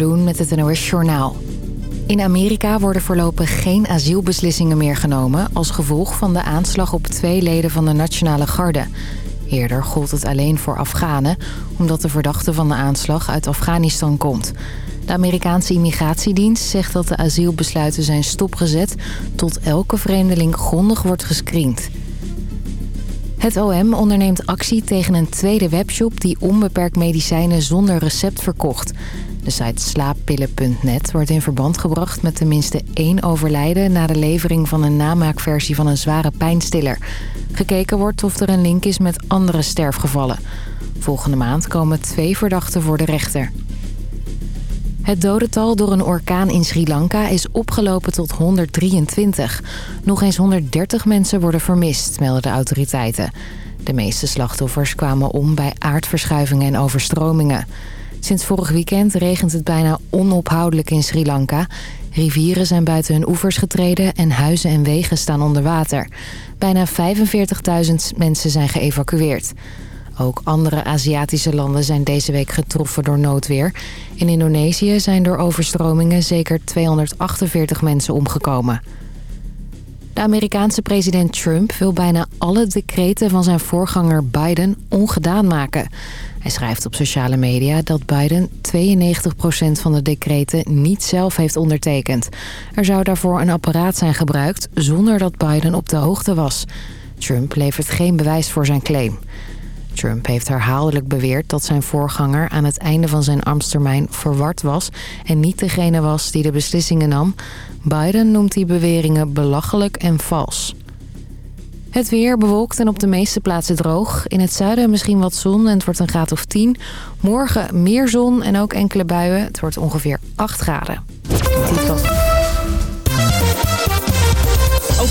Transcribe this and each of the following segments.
Loen met het NOS Journaal. In Amerika worden voorlopig geen asielbeslissingen meer genomen... als gevolg van de aanslag op twee leden van de Nationale Garde. Eerder gold het alleen voor Afghanen... omdat de verdachte van de aanslag uit Afghanistan komt. De Amerikaanse immigratiedienst zegt dat de asielbesluiten zijn stopgezet... tot elke vreemdeling grondig wordt gescreend. Het OM onderneemt actie tegen een tweede webshop... die onbeperkt medicijnen zonder recept verkocht... De site slaappillen.net wordt in verband gebracht met tenminste één overlijden... na de levering van een namaakversie van een zware pijnstiller. Gekeken wordt of er een link is met andere sterfgevallen. Volgende maand komen twee verdachten voor de rechter. Het dodental door een orkaan in Sri Lanka is opgelopen tot 123. Nog eens 130 mensen worden vermist, melden de autoriteiten. De meeste slachtoffers kwamen om bij aardverschuivingen en overstromingen. Sinds vorig weekend regent het bijna onophoudelijk in Sri Lanka. Rivieren zijn buiten hun oevers getreden en huizen en wegen staan onder water. Bijna 45.000 mensen zijn geëvacueerd. Ook andere Aziatische landen zijn deze week getroffen door noodweer. In Indonesië zijn door overstromingen zeker 248 mensen omgekomen. De Amerikaanse president Trump wil bijna alle decreten van zijn voorganger Biden ongedaan maken. Hij schrijft op sociale media dat Biden 92% van de decreten niet zelf heeft ondertekend. Er zou daarvoor een apparaat zijn gebruikt zonder dat Biden op de hoogte was. Trump levert geen bewijs voor zijn claim. Trump heeft herhaaldelijk beweerd dat zijn voorganger aan het einde van zijn ambtstermijn verward was... en niet degene was die de beslissingen nam. Biden noemt die beweringen belachelijk en vals. Het weer bewolkt en op de meeste plaatsen droog. In het zuiden misschien wat zon en het wordt een graad of 10. Morgen meer zon en ook enkele buien. Het wordt ongeveer 8 graden.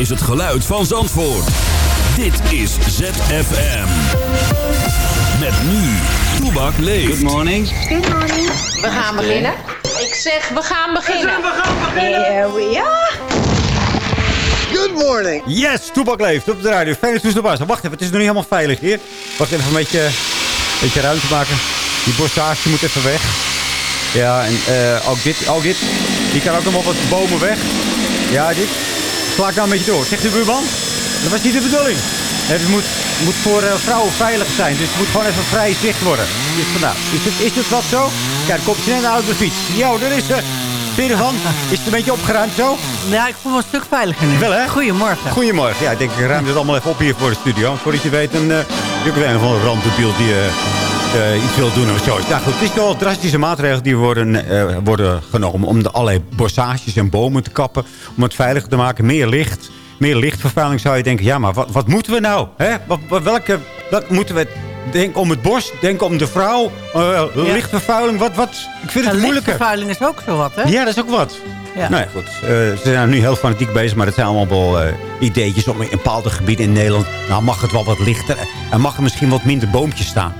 Is het geluid van Zandvoort. Dit is ZFM. Met nu, Toebak leeft. Good morning. Good morning. We gaan beginnen. Ik zeg, we gaan beginnen. We gaan beginnen. Here we are. Good morning. Yes, Toebak leeft op de radio. Fijne toestel Wacht even, het is nog niet helemaal veilig hier. Wacht even een beetje, een beetje ruimte maken. Die borstage moet even weg. Ja, en uh, ook dit, ook dit. Die kan ook nog wel wat bomen weg. Ja, dit. Sla ik nou een beetje door. Zegt de buurman? Dat was niet de bedoeling. Het moet, moet voor uh, vrouwen veilig zijn. Dus het moet gewoon even vrij zicht worden. Dus. Is het, is het wat zo? Kijk, komt je net uit de fiets. Jo, daar is ze. Vind? Is het een beetje opgeruimd zo? Ja, ik voel me een stuk veiliger nu. Wel hè? Goedemorgen. Goedemorgen. Ja, ik denk ik ruim het allemaal even op hier voor de studio. Voordat je weet, een, uh, ook een van een randdebiel die... Uh, uh, iets wil doen of zo. Nou goed, het is wel drastische maatregelen die worden, uh, worden genomen... om de allerlei bossages en bomen te kappen. Om het veiliger te maken. Meer licht. Meer lichtvervuiling zou je denken... ja, maar wat, wat moeten we nou? Hè? Wat, welke, wat moeten we... Denk om het bos, denk om de vrouw, uh, ja. lichtvervuiling, wat, wat, ik vind het ja, moeilijker. lichtvervuiling is ook zo wat, hè? Ja, dat is ook wat. Ja. Nou ja, goed. Uh, ze zijn nu heel fanatiek bezig, maar het zijn allemaal wel uh, ideetjes om in bepaalde gebieden in Nederland... nou mag het wel wat lichter en mag er misschien wat minder boompjes staan.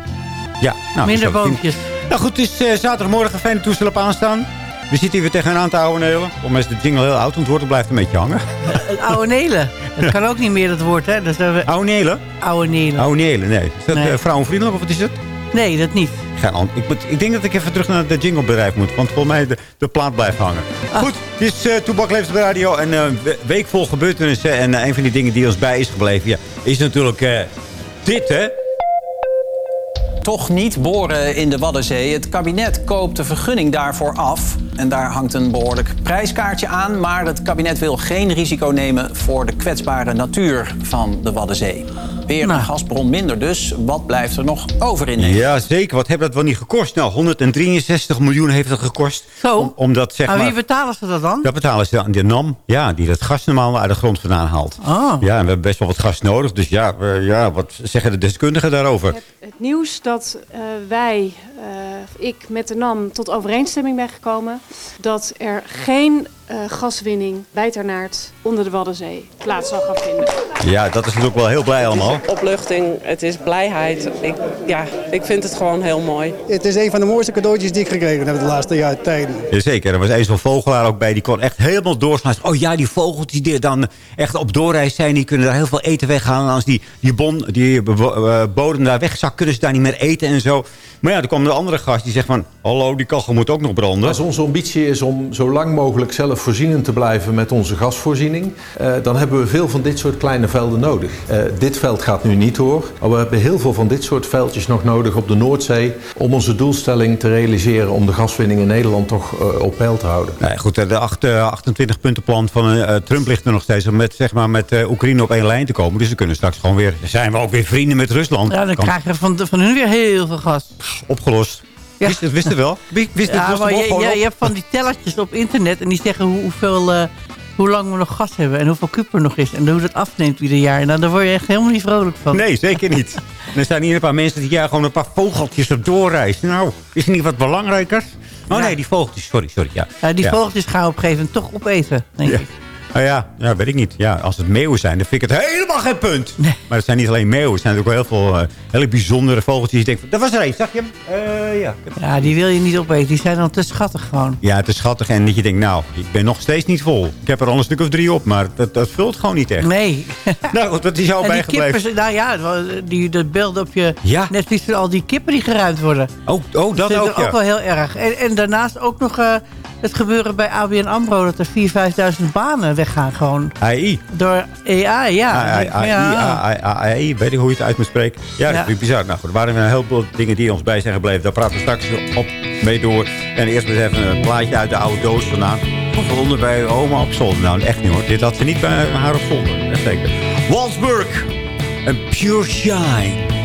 Ja, nou, Minder boompjes. Nou goed, het is uh, zaterdagmorgen. Fijne toestel op aanstaan. We zitten hier weer tegen een aantal oude nelen. Om is de jingle heel oud, want het woord blijft een beetje hangen. oude nelen. Dat kan ook niet meer het woord, hè? Dat we... Oude nelen? Oude nelen. Oude nelen, nee. Is dat nee. uh, vrouwenvriendelijk of wat is het? Nee, dat niet. Ik, moet, ik denk dat ik even terug naar het jinglebedrijf moet. Want volgens mij de, de plaat blijft hangen. Ah. Goed, dit is uh, Toebak Leeft op de radio. En uh, week vol gebeurtenissen. En uh, een van die dingen die ons bij is gebleven... Ja, is natuurlijk dit, hè? Toch niet boren in de Waddenzee. Het kabinet koopt de vergunning daarvoor af. En daar hangt een behoorlijk prijskaartje aan. Maar het kabinet wil geen risico nemen voor de kwetsbare natuur van de Waddenzee. Weer een gasbron minder dus. Wat blijft er nog over in Nederland? Ja, zeker. Wat heeft dat wel niet gekost? Nou, 163 miljoen heeft dat gekost. Zo? Om, om dat, zeg maar, maar, wie betalen ze dat dan? Dat betalen ze aan de NAM. Ja, die dat gas normaal uit de grond vandaan haalt. Oh. Ja, en we hebben best wel wat gas nodig. Dus ja, ja wat zeggen de deskundigen daarover? Het, het nieuws dat uh, wij ik met de NAM tot overeenstemming ben gekomen dat er geen uh, gaswinning bij Ternaert onder de Waddenzee plaats zal gaan vinden. Ja, dat is natuurlijk wel heel blij allemaal. Het is opluchting, het is blijheid. Ik, ja, ik vind het gewoon heel mooi. Het is een van de mooiste cadeautjes die ik gekregen heb de laatste jaar tijden. Jazeker, er was eens zo'n vogelaar ook bij. Die kon echt helemaal doorslaan. Oh ja, die vogeltjes die dan echt op doorreis zijn. Die kunnen daar heel veel eten weghalen. Als die, die, bon, die uh, bodem daar wegzakt, kunnen ze daar niet meer eten en zo. Maar ja, er kwam een andere gast die zegt van... Hallo, die kachel moet ook nog branden. Onze ambitie is om zo lang mogelijk zelfvoorzienend te blijven met onze gasvoorziening... Uh, dan hebben we veel van dit soort kleine velden nodig. Uh, dit veld gaat nu niet door. Maar we hebben heel veel van dit soort veldjes nog nodig op de Noordzee... om onze doelstelling te realiseren om de gaswinning in Nederland toch uh, op peil te houden. Nee, goed, de 8, 28 puntenplan van Trump ligt er nog steeds... om met, zeg maar, met Oekraïne op één lijn te komen. Dus we kunnen straks gewoon weer... zijn we ook weer vrienden met Rusland. Ja, dan krijgen we van, van hun weer heel veel gas. Opgelost. Ja. Wist, het, wist het wel? Wist ja, het, maar je, je, je, hebt van die tellertjes op internet... en die zeggen hoe, hoeveel, uh, hoe lang we nog gas hebben... en hoeveel kuip er nog is. En hoe dat afneemt ieder jaar. En dan, daar word je echt helemaal niet vrolijk van. Nee, zeker niet. en er staan hier een paar mensen die jaar gewoon een paar vogeltjes op doorreizen. Nou, is er niet wat belangrijker? Oh ja. nee, die vogeltjes. Sorry, sorry. Ja, ja die vogeltjes gaan op een gegeven moment toch opeten, denk ik. Nou ja, ja, weet ik niet. Ja, als het meeuwen zijn, dan vind ik het helemaal geen punt. Nee. Maar het zijn niet alleen meeuwen. Het zijn ook wel heel veel uh, hele bijzondere vogeltjes. Die denken, dat was er één, zag je hem? Uh, ja. ja, die wil je niet opeten. Die zijn dan te schattig gewoon. Ja, te schattig. En dat je denkt, nou, ik ben nog steeds niet vol. Ik heb er al een stuk of drie op, maar dat, dat vult gewoon niet echt. Nee. nou goed, dat is jou bijgebleven. Kippers, nou ja, die, de beelden op je ja. Netflix van al die kippen die geruimd worden. Oh, oh dat, ook, ja. ook wel heel erg. En, en daarnaast ook nog... Uh, het gebeuren bij ABN AMRO... dat er 4.000, 5.000 banen weggaan gewoon. AI. Door AI, ja. AI, AI, AI, AI, weet ik hoe je het uit moet spreken. Ja, dat is bizar. Nou goed, er waren een heleboel dingen die ons bij zijn gebleven. Daar praten we straks op mee door. En eerst maar even een plaatje uit de oude doos vandaan. Gevonden bij oma op zolder. Nou, echt niet hoor. Dit had ze niet bij haar op zolder. Echt zeker. Walsburg. En Pure Shine.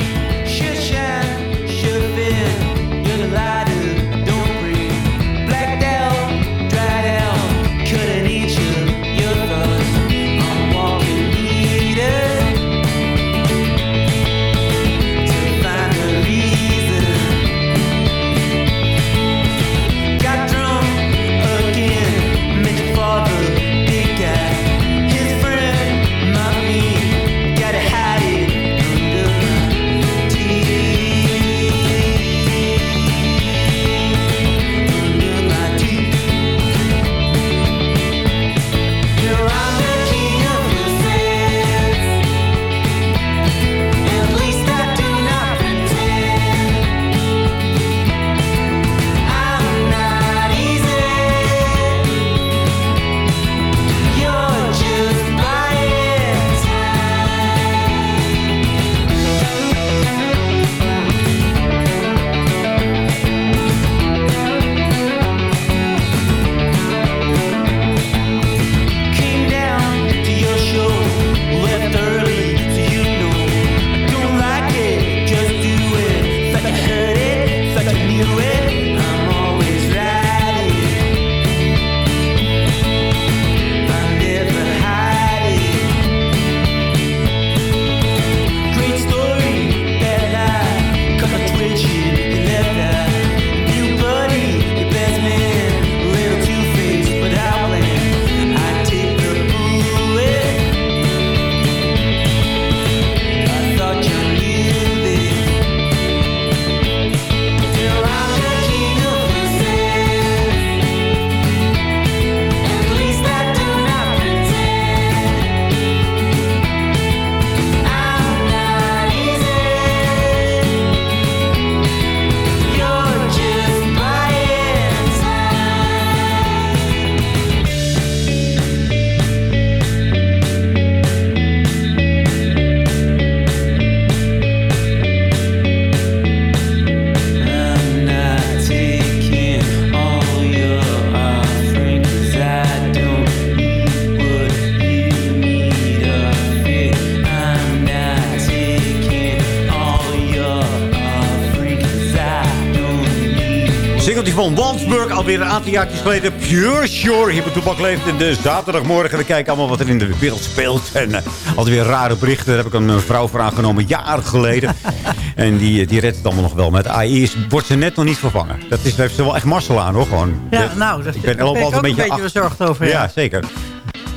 Waldsburg. Alweer een aantal jaar geleden. Pure Shore. Hier bij Toepak leeft in de zaterdagmorgen. We kijken allemaal wat er in de wereld speelt. En uh, altijd weer rare berichten. Daar heb ik een vrouw voor aangenomen. Jaren geleden. en die, die redt het allemaal nog wel. Met AI is, wordt ze net nog niet vervangen. Dat is, daar heeft ze wel echt Marcel aan hoor. Gewoon. Ja, nou, dat, ik ben, daar ben ik ook een beetje, beetje bezorgd over. Ja, ja zeker.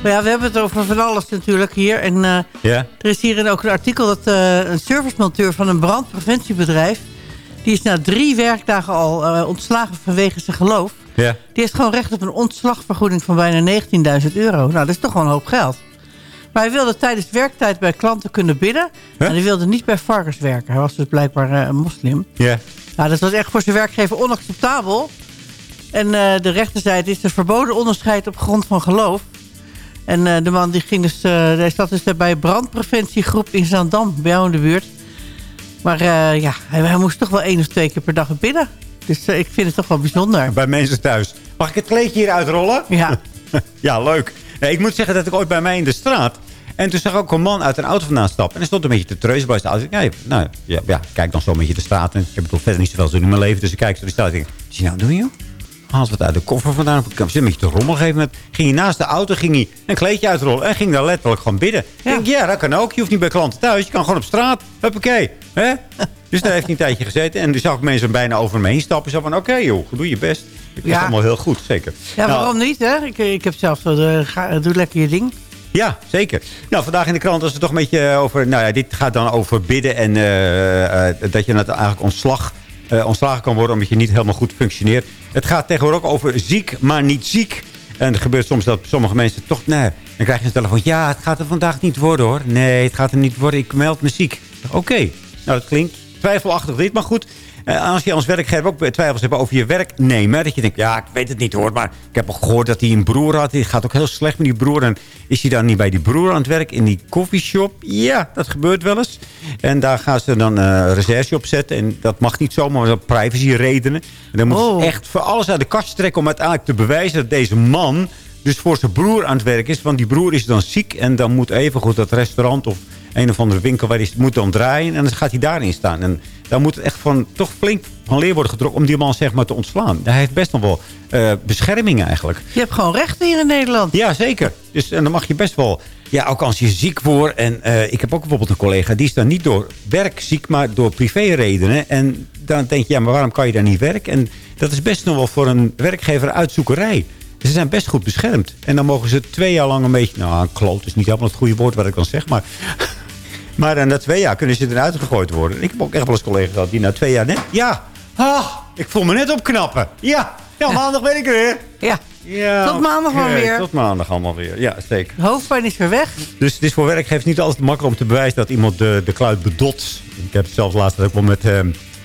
Maar ja, we hebben het over van alles natuurlijk hier. En uh, er is hier ook een artikel dat uh, een servicemonteur van een brandpreventiebedrijf... die is na drie werkdagen al uh, ontslagen vanwege zijn geloof. Ja. Die heeft gewoon recht op een ontslagvergoeding van bijna 19.000 euro. Nou, dat is toch gewoon een hoop geld. Maar hij wilde tijdens werktijd bij klanten kunnen bidden. Huh? En hij wilde niet bij varkens werken. Hij was dus blijkbaar een moslim. Ja. Nou, dat was echt voor zijn werkgever onacceptabel. En de rechter zei, het is een verboden onderscheid op grond van geloof. En uh, de man die ging dus, uh, hij zat dus bij een brandpreventiegroep in Zaandam, bij jou in de buurt. Maar uh, ja, hij, hij, moest toch wel één of twee keer per dag bidden. Dus ik vind het toch wel bijzonder. Bij mensen thuis. Mag ik het kleedje hier uitrollen? Ja. ja, leuk. Nee, ik moet zeggen dat ik ooit bij mij in de straat... En toen zag ik ook een man uit een auto vandaan stappen. En hij stond een beetje te treuzen bij de auto. Ja, nou, ja, ja, kijk dan zo een beetje de straat. En ik heb toch verder niet zoveel zin in mijn leven. Dus ik kijk zo de straat en denk... Wat je nou doen, joh? Haalt wat uit de koffer vandaan. Ik zit een beetje te rommel gegeven moment. Ging hij naast de auto, ging hij een kleedje uitrollen. En ging daar letterlijk gewoon bidden. Ja. Ik denk, ja, dat kan ook. Je hoeft niet bij klanten thuis. Je kan gewoon op straat. Huppakee. Hè? dus daar heeft hij een tijdje gezeten. En toen zag ik mensen bijna over me heen stappen. Zo van, oké okay, joh, doe je best. Dat is ja. allemaal heel goed, zeker. Ja, nou, waarom niet, hè? Ik, ik heb zelf ga, doe lekker je ding. Ja, zeker. Nou, vandaag in de krant was het toch een beetje over... Nou ja, dit gaat dan over bidden en uh, uh, dat je het eigenlijk ontslag... Uh, ontslagen kan worden omdat je niet helemaal goed functioneert. Het gaat tegenwoordig ook over ziek, maar niet ziek. En er gebeurt soms dat sommige mensen toch... Nee, dan krijg je een telefoon. Ja, het gaat er vandaag niet worden hoor. Nee, het gaat er niet worden. Ik meld me ziek. Oké, nou dat klinkt twijfelachtig dit. Maar goed, als je als werkgever ook twijfels hebt over je werknemer... dat je denkt, ja, ik weet het niet hoor... maar ik heb al gehoord dat hij een broer had. Het gaat ook heel slecht met die broer. En is hij dan niet bij die broer aan het werk in die koffieshop? Ja, dat gebeurt wel eens. En daar gaan ze dan uh, recherche op zetten. En dat mag niet zomaar, maar privacy redenen. En dan moeten oh. ze echt voor alles uit de kast trekken... om uiteindelijk te bewijzen dat deze man dus voor zijn broer aan het werk is. Want die broer is dan ziek en dan moet evengoed dat restaurant... of een of andere winkel waar hij moet dan draaien. En dan gaat hij daarin staan. En daar moet het echt van, toch flink van leer worden getrokken om die man zeg maar te ontslaan. Hij heeft best nog wel uh, bescherming eigenlijk. Je hebt gewoon rechten hier in Nederland. Ja, zeker. Dus en dan mag je best wel... Ja, ook als je ziek wordt. En uh, ik heb ook bijvoorbeeld een collega... die is dan niet door werk ziek, maar door privéredenen. En dan denk je, ja, maar waarom kan je daar niet werken? En dat is best nog wel voor een werkgever uitzoekerij. Ze zijn best goed beschermd. En dan mogen ze twee jaar lang een beetje... Nou, kloot is niet helemaal het goede woord wat ik dan zeg, maar... Maar dan na twee jaar kunnen ze eruit gegooid worden. Ik heb ook echt wel eens collega's gehad die na twee jaar net... Ja, ah, ik voel me net opknappen. Ja, ja maandag ben ik er weer. Ja, ja tot maandag maar weer. Tot maandag allemaal weer, ja zeker. Hoofdpijn is weer weg. Dus het is voor werkgevers niet altijd makkelijk om te bewijzen... dat iemand de, de kluit bedot. Ik heb het zelfs laatst ook wel met... Uh,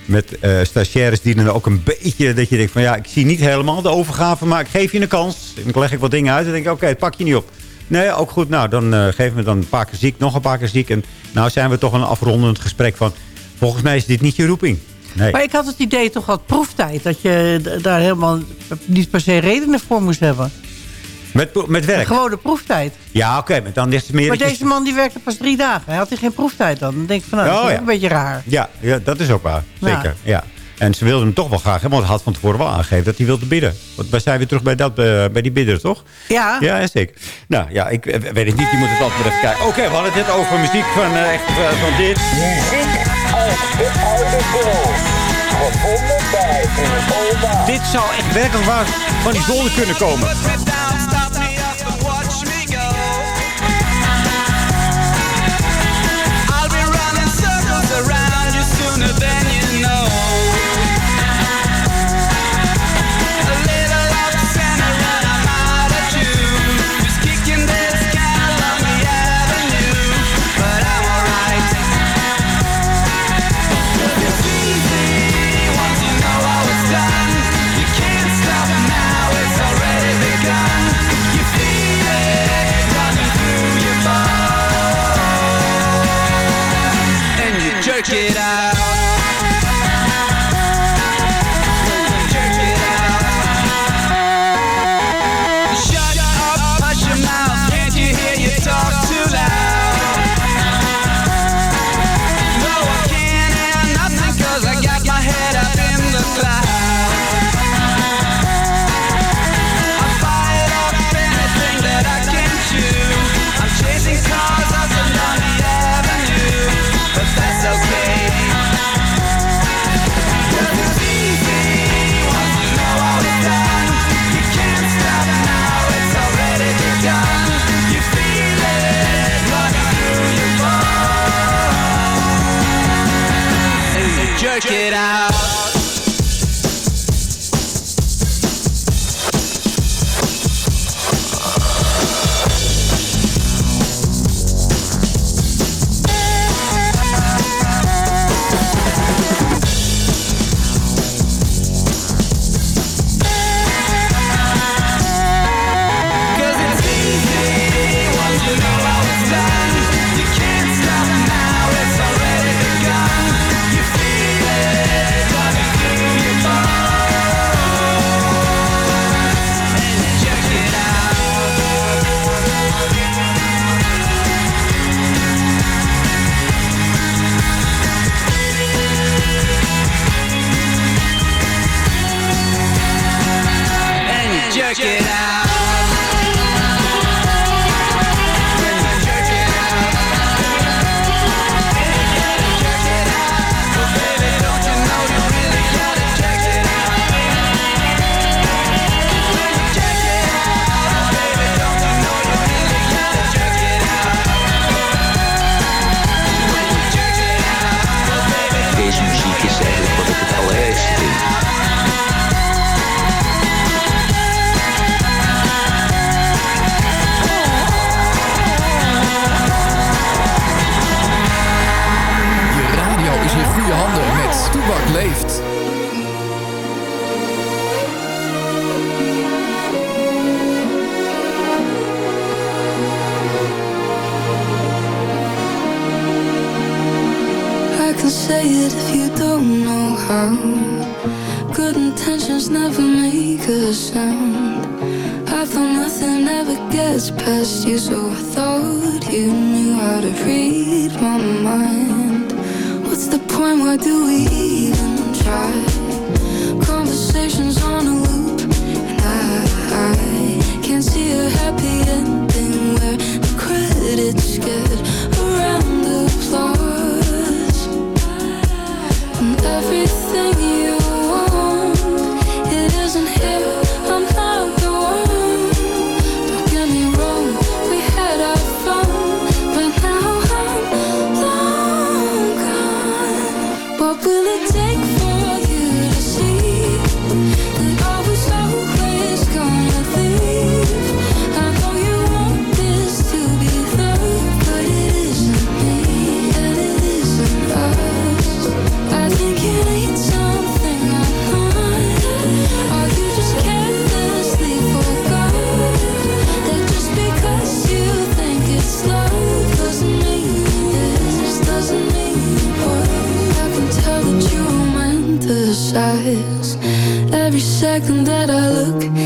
met uh, stagiaires die dan ook een beetje... dat je denkt van ja, ik zie niet helemaal de overgave... maar ik geef je een kans. En dan leg ik wat dingen uit en denk ik... oké, okay, pak je niet op. Nee, ook goed. Nou, dan uh, geven we dan een paar keer ziek, nog een paar keer ziek. En nou zijn we toch een afrondend gesprek van... volgens mij is dit niet je roeping. Nee. Maar ik had het idee toch wat proeftijd. Dat je daar helemaal niet per se redenen voor moest hebben. Met, met werk? Gewone proeftijd. Ja, oké. Okay, maar dan is het meer... Maar deze man die werkte pas drie dagen. Hij had hij geen proeftijd dan. Dan denk ik van, nou, dat is oh, ja. een beetje raar. Ja, ja, dat is ook waar. Zeker, ja. ja. En ze wilden hem toch wel graag, hè, want hij had van tevoren wel aangegeven dat hij wilde bidden. Want wij zijn weer terug bij, dat, uh, bij die bidder, toch? Ja. Ja, zeker. Nou ja, ik weet het niet, je moet het altijd even kijken. Oké, okay, we hadden het net over muziek van, uh, echt, uh, van dit. Muziek uit de oude. Gevonden bij een oma. Dit zou echt werkelijk waar van die zolder kunnen komen. Can say it if you don't know how. Good intentions never make a sound. I thought nothing ever gets past you, so I thought you knew how to read my mind. What's the point? Why do we even try? Conversations on a loop, and I, I can't see a happy ending where the credits get around everything second that I look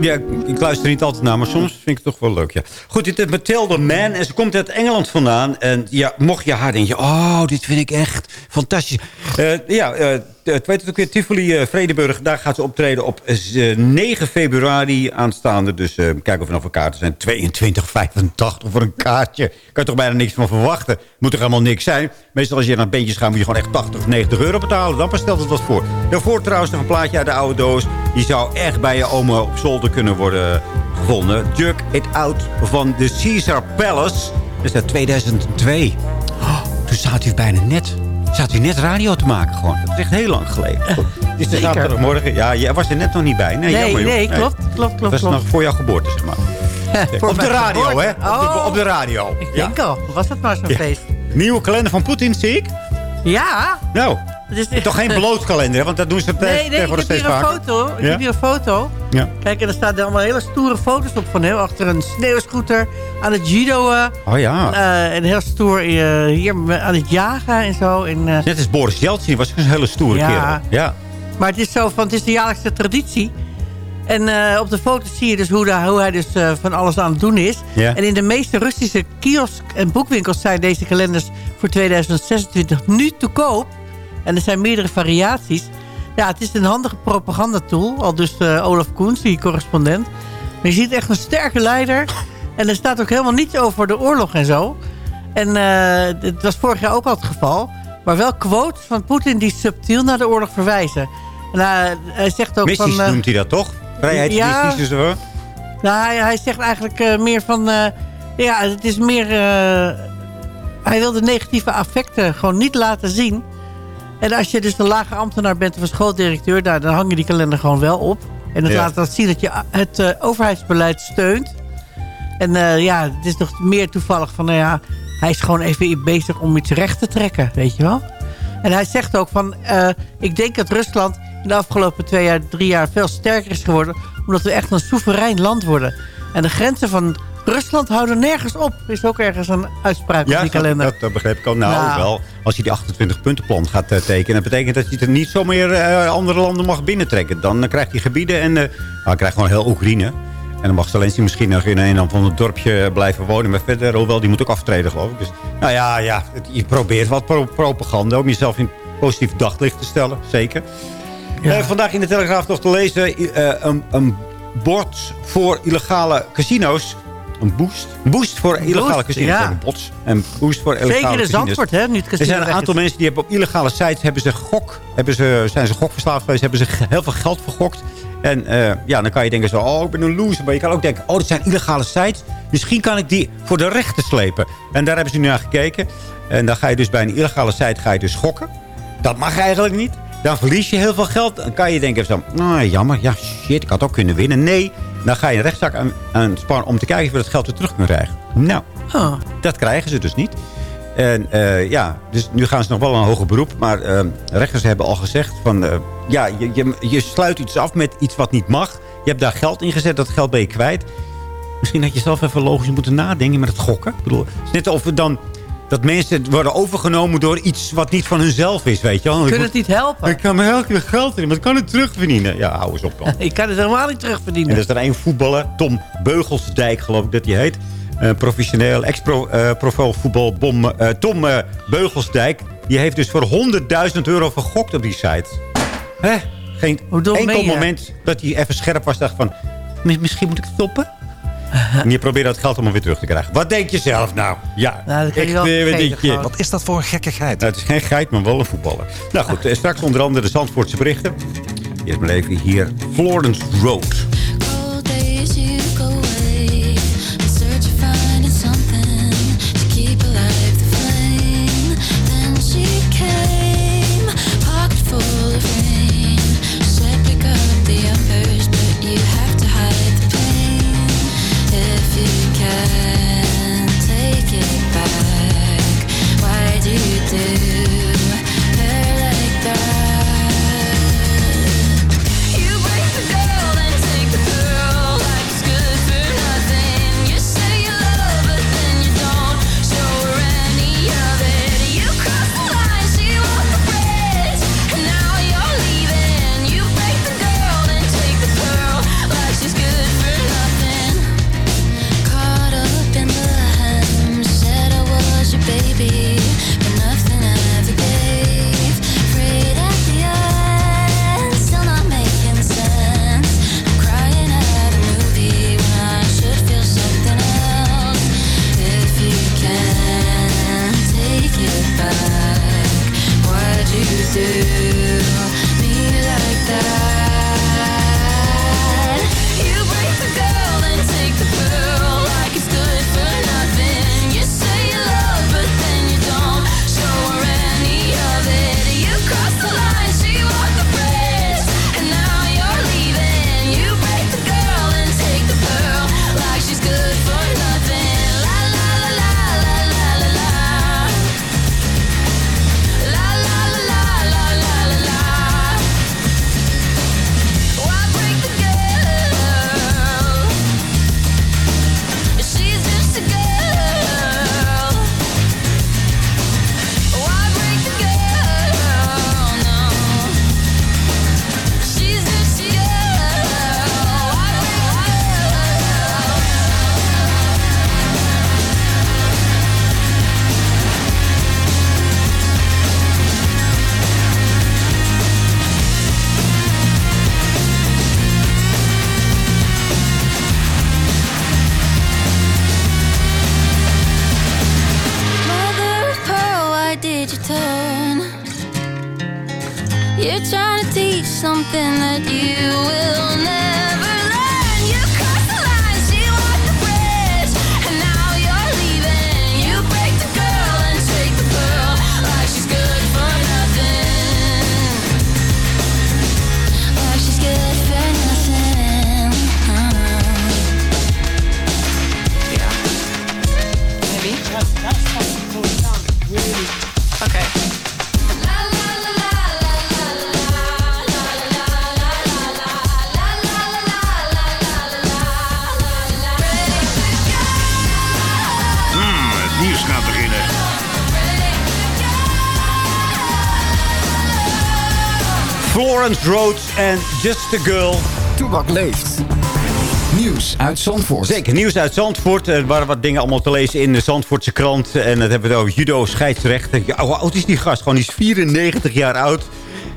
Ja, ik, luister niet altijd naar, maar soms vind ik het toch wel leuk. Ja. Goed, dit is Matilda Man en ze komt uit Engeland vandaan. En ja, mocht je haar denken, oh, dit vind ik echt fantastisch. Eh, ja, eh, het weet het ook weer, Tivoli eh, Vredeburg. Daar gaat ze optreden op eh, 9 februari aanstaande. Dus kijken of er nog een kaarten zijn. 22,85 voor een kaartje. Kan je toch bijna niks van verwachten. Moet er helemaal niks zijn. Meestal als je naar bandjes gaat, moet je gewoon echt 80 of 90 euro betalen. Dan pas stelt het wat voor. Daarvoor trouwens nog een plaatje uit de oude doos. Die zou echt bij je oma op zolder kunnen worden gevonden. Jug It Out van de Caesar Palace. Dat is uit 2002. Oh, toen zat u bijna net... Zat u net radio te maken gewoon. Dat is echt heel lang geleden. Het is de Zeker. zaterdagmorgen. Ja, jij was er net nog niet bij. Nee, Nee, jammer, joh. nee, klopt, klopt, klopt, Dat was klopt. nog voor jouw geboorte, zeg maar. Op de radio, hè? Op, de, Oh. op de radio. Ik Ja. denk al, was het maar zo'n Ja. feest. Nieuwe kalender van Poetin, zie ik. Ja. Nou, is echt- toch geen blootkalender, want dat doen ze Nee, nee, ik tegenwoordig heb steeds hier een vaker. foto. Ik Ja? heb hier een foto. Ja. Kijk, en er staan allemaal hele stoere foto's op van hem. Achter een sneeuwscooter, aan het judoën. Oh ja. Eh, en heel stoer eh, hier aan het jagen en zo. En, eh, Net als Boris Yeltsin was een hele stoere Ja. kerel. Ja. Maar het is zo van, het is de jaarlijkse traditie. En op de foto zie je dus hoe, de- hoe hij dus van alles aan het doen is. En in de meeste Russische kiosk- en boekwinkels zijn deze kalenders voor 2026 nu te koop. En er zijn meerdere variaties. Ja, het is een handige propagandatool. Al dus eh, Olaf Koens, die correspondent. Maar je ziet echt een sterke leider. En er staat ook helemaal niets over de oorlog en zo. En eh, het was vorig jaar ook al het geval. Maar wel quotes van Poetin die subtiel naar de oorlog verwijzen. En hij, hij zegt ook Missies van... eh, noemt hij dat toch? Vrijheidsmissies ja. zo. Nou, hij, hij zegt eigenlijk meer van... ja, het is meer... hij wil de negatieve affecten gewoon niet laten zien. En als je dus een lage ambtenaar bent of een schooldirecteur... Nou, dan hang je die kalender gewoon wel op. En het Ja. laat dat zien dat je het eh, overheidsbeleid steunt. En eh, ja, het is nog meer toevallig van... Nou ja, hij is gewoon even bezig om iets recht te trekken, weet je wel. En hij zegt ook van... eh, ik denk dat Rusland in de afgelopen twee jaar, drie jaar... veel sterker is geworden... omdat we echt een soeverein land worden. En de grenzen van Rusland houden nergens op. Is ook ergens een uitspraak Ja, op die kalender. dat, dat begreep ik al. Nou, Nou. wel. Als je die 28-puntenplan gaat eh, tekenen... dat betekent dat je er niet zo meer eh, andere landen mag binnentrekken. Dan eh, krijgt hij gebieden en... nou, hij krijgt gewoon heel Oekraïne. En dan mag Zelensky misschien nog in een van het dorpje blijven wonen. Maar verder, hoewel, die moet ook aftreden, geloof ik. Dus, nou ja, ja het- je probeert wat pro- propaganda... om jezelf in positief daglicht te stellen, zeker. Eh, vandaag in de Telegraaf nog te lezen... een, een bord voor illegale casino's... Een boost. Een boost voor illegale boost, casino's. ja. Een bots. Een boost voor illegale Zeker in. Zandvoort, hè, nu het Er zijn een aantal mensen die hebben op illegale sites hebben ze gok, hebben ze, zijn ze gokverslaafd geweest, hebben ze heel veel geld vergokt. En eh, ja, dan kan je denken zo, oh, ik ben een loser. Maar je kan ook denken, oh, dat zijn illegale sites. Misschien kan ik die voor de rechter slepen. En daar hebben ze nu naar gekeken. En dan ga je dus bij een illegale site ga je dus gokken. Dat mag eigenlijk niet. Dan verlies je heel veel geld. Dan kan je denken, zo, nou, jammer. Ja, shit, ik had ook kunnen winnen. Nee, dan ga je een rechtszaak aan, aan spannen om te kijken of je dat geld weer terug kunt krijgen. Nou, Oh. dat krijgen ze dus niet. En eh, ja, dus nu gaan ze nog wel een hoger beroep. Maar eh, rechters hebben al gezegd van... eh, ja, je, je, je sluit iets af met iets wat niet mag. Je hebt daar geld in gezet, dat geld ben je kwijt. Misschien had je zelf even logisch moeten nadenken met het gokken. Ik bedoel, het is net of we dan... Dat mensen worden overgenomen door iets wat niet van hunzelf is, weet je wel. Kunnen het niet helpen? Ik kan me elke keer geld in, maar ik kan het terugverdienen. Ja, hou eens op dan. Ik kan het helemaal niet En terugverdienen. er is er één voetballer, Tom Beugelsdijk, geloof ik dat hij heet. Eh, professioneel, ex-profel voetbalbom eh, Tom eh, Beugelsdijk. Die heeft dus voor 100.000 euro vergokt op die site. Hè? Geen enkel moment dat hij even scherp was. Dacht van, "Mi- misschien moet ik stoppen. En je probeert dat geld allemaal weer terug te krijgen. Wat denk je zelf nou? Ja, Nou, dat vergeten denk je. Wat is dat voor een gekkigheid? Nou, het is geen geit, maar wel een voetballer. Nou goed, eh, straks onder andere de Zandvoortse berichten. Eerst maar even hier Florence Road. Florence Rhodes en Just a Girl. Toebak leeft. Nieuws uit Zandvoort. Zeker, nieuws uit Zandvoort. Er waren wat dingen allemaal te lezen in de Zandvoortse krant. En dat hebben we over judo scheidsrechter. Ja, hoe oud is die gast? Gewoon, die is 94 jaar oud.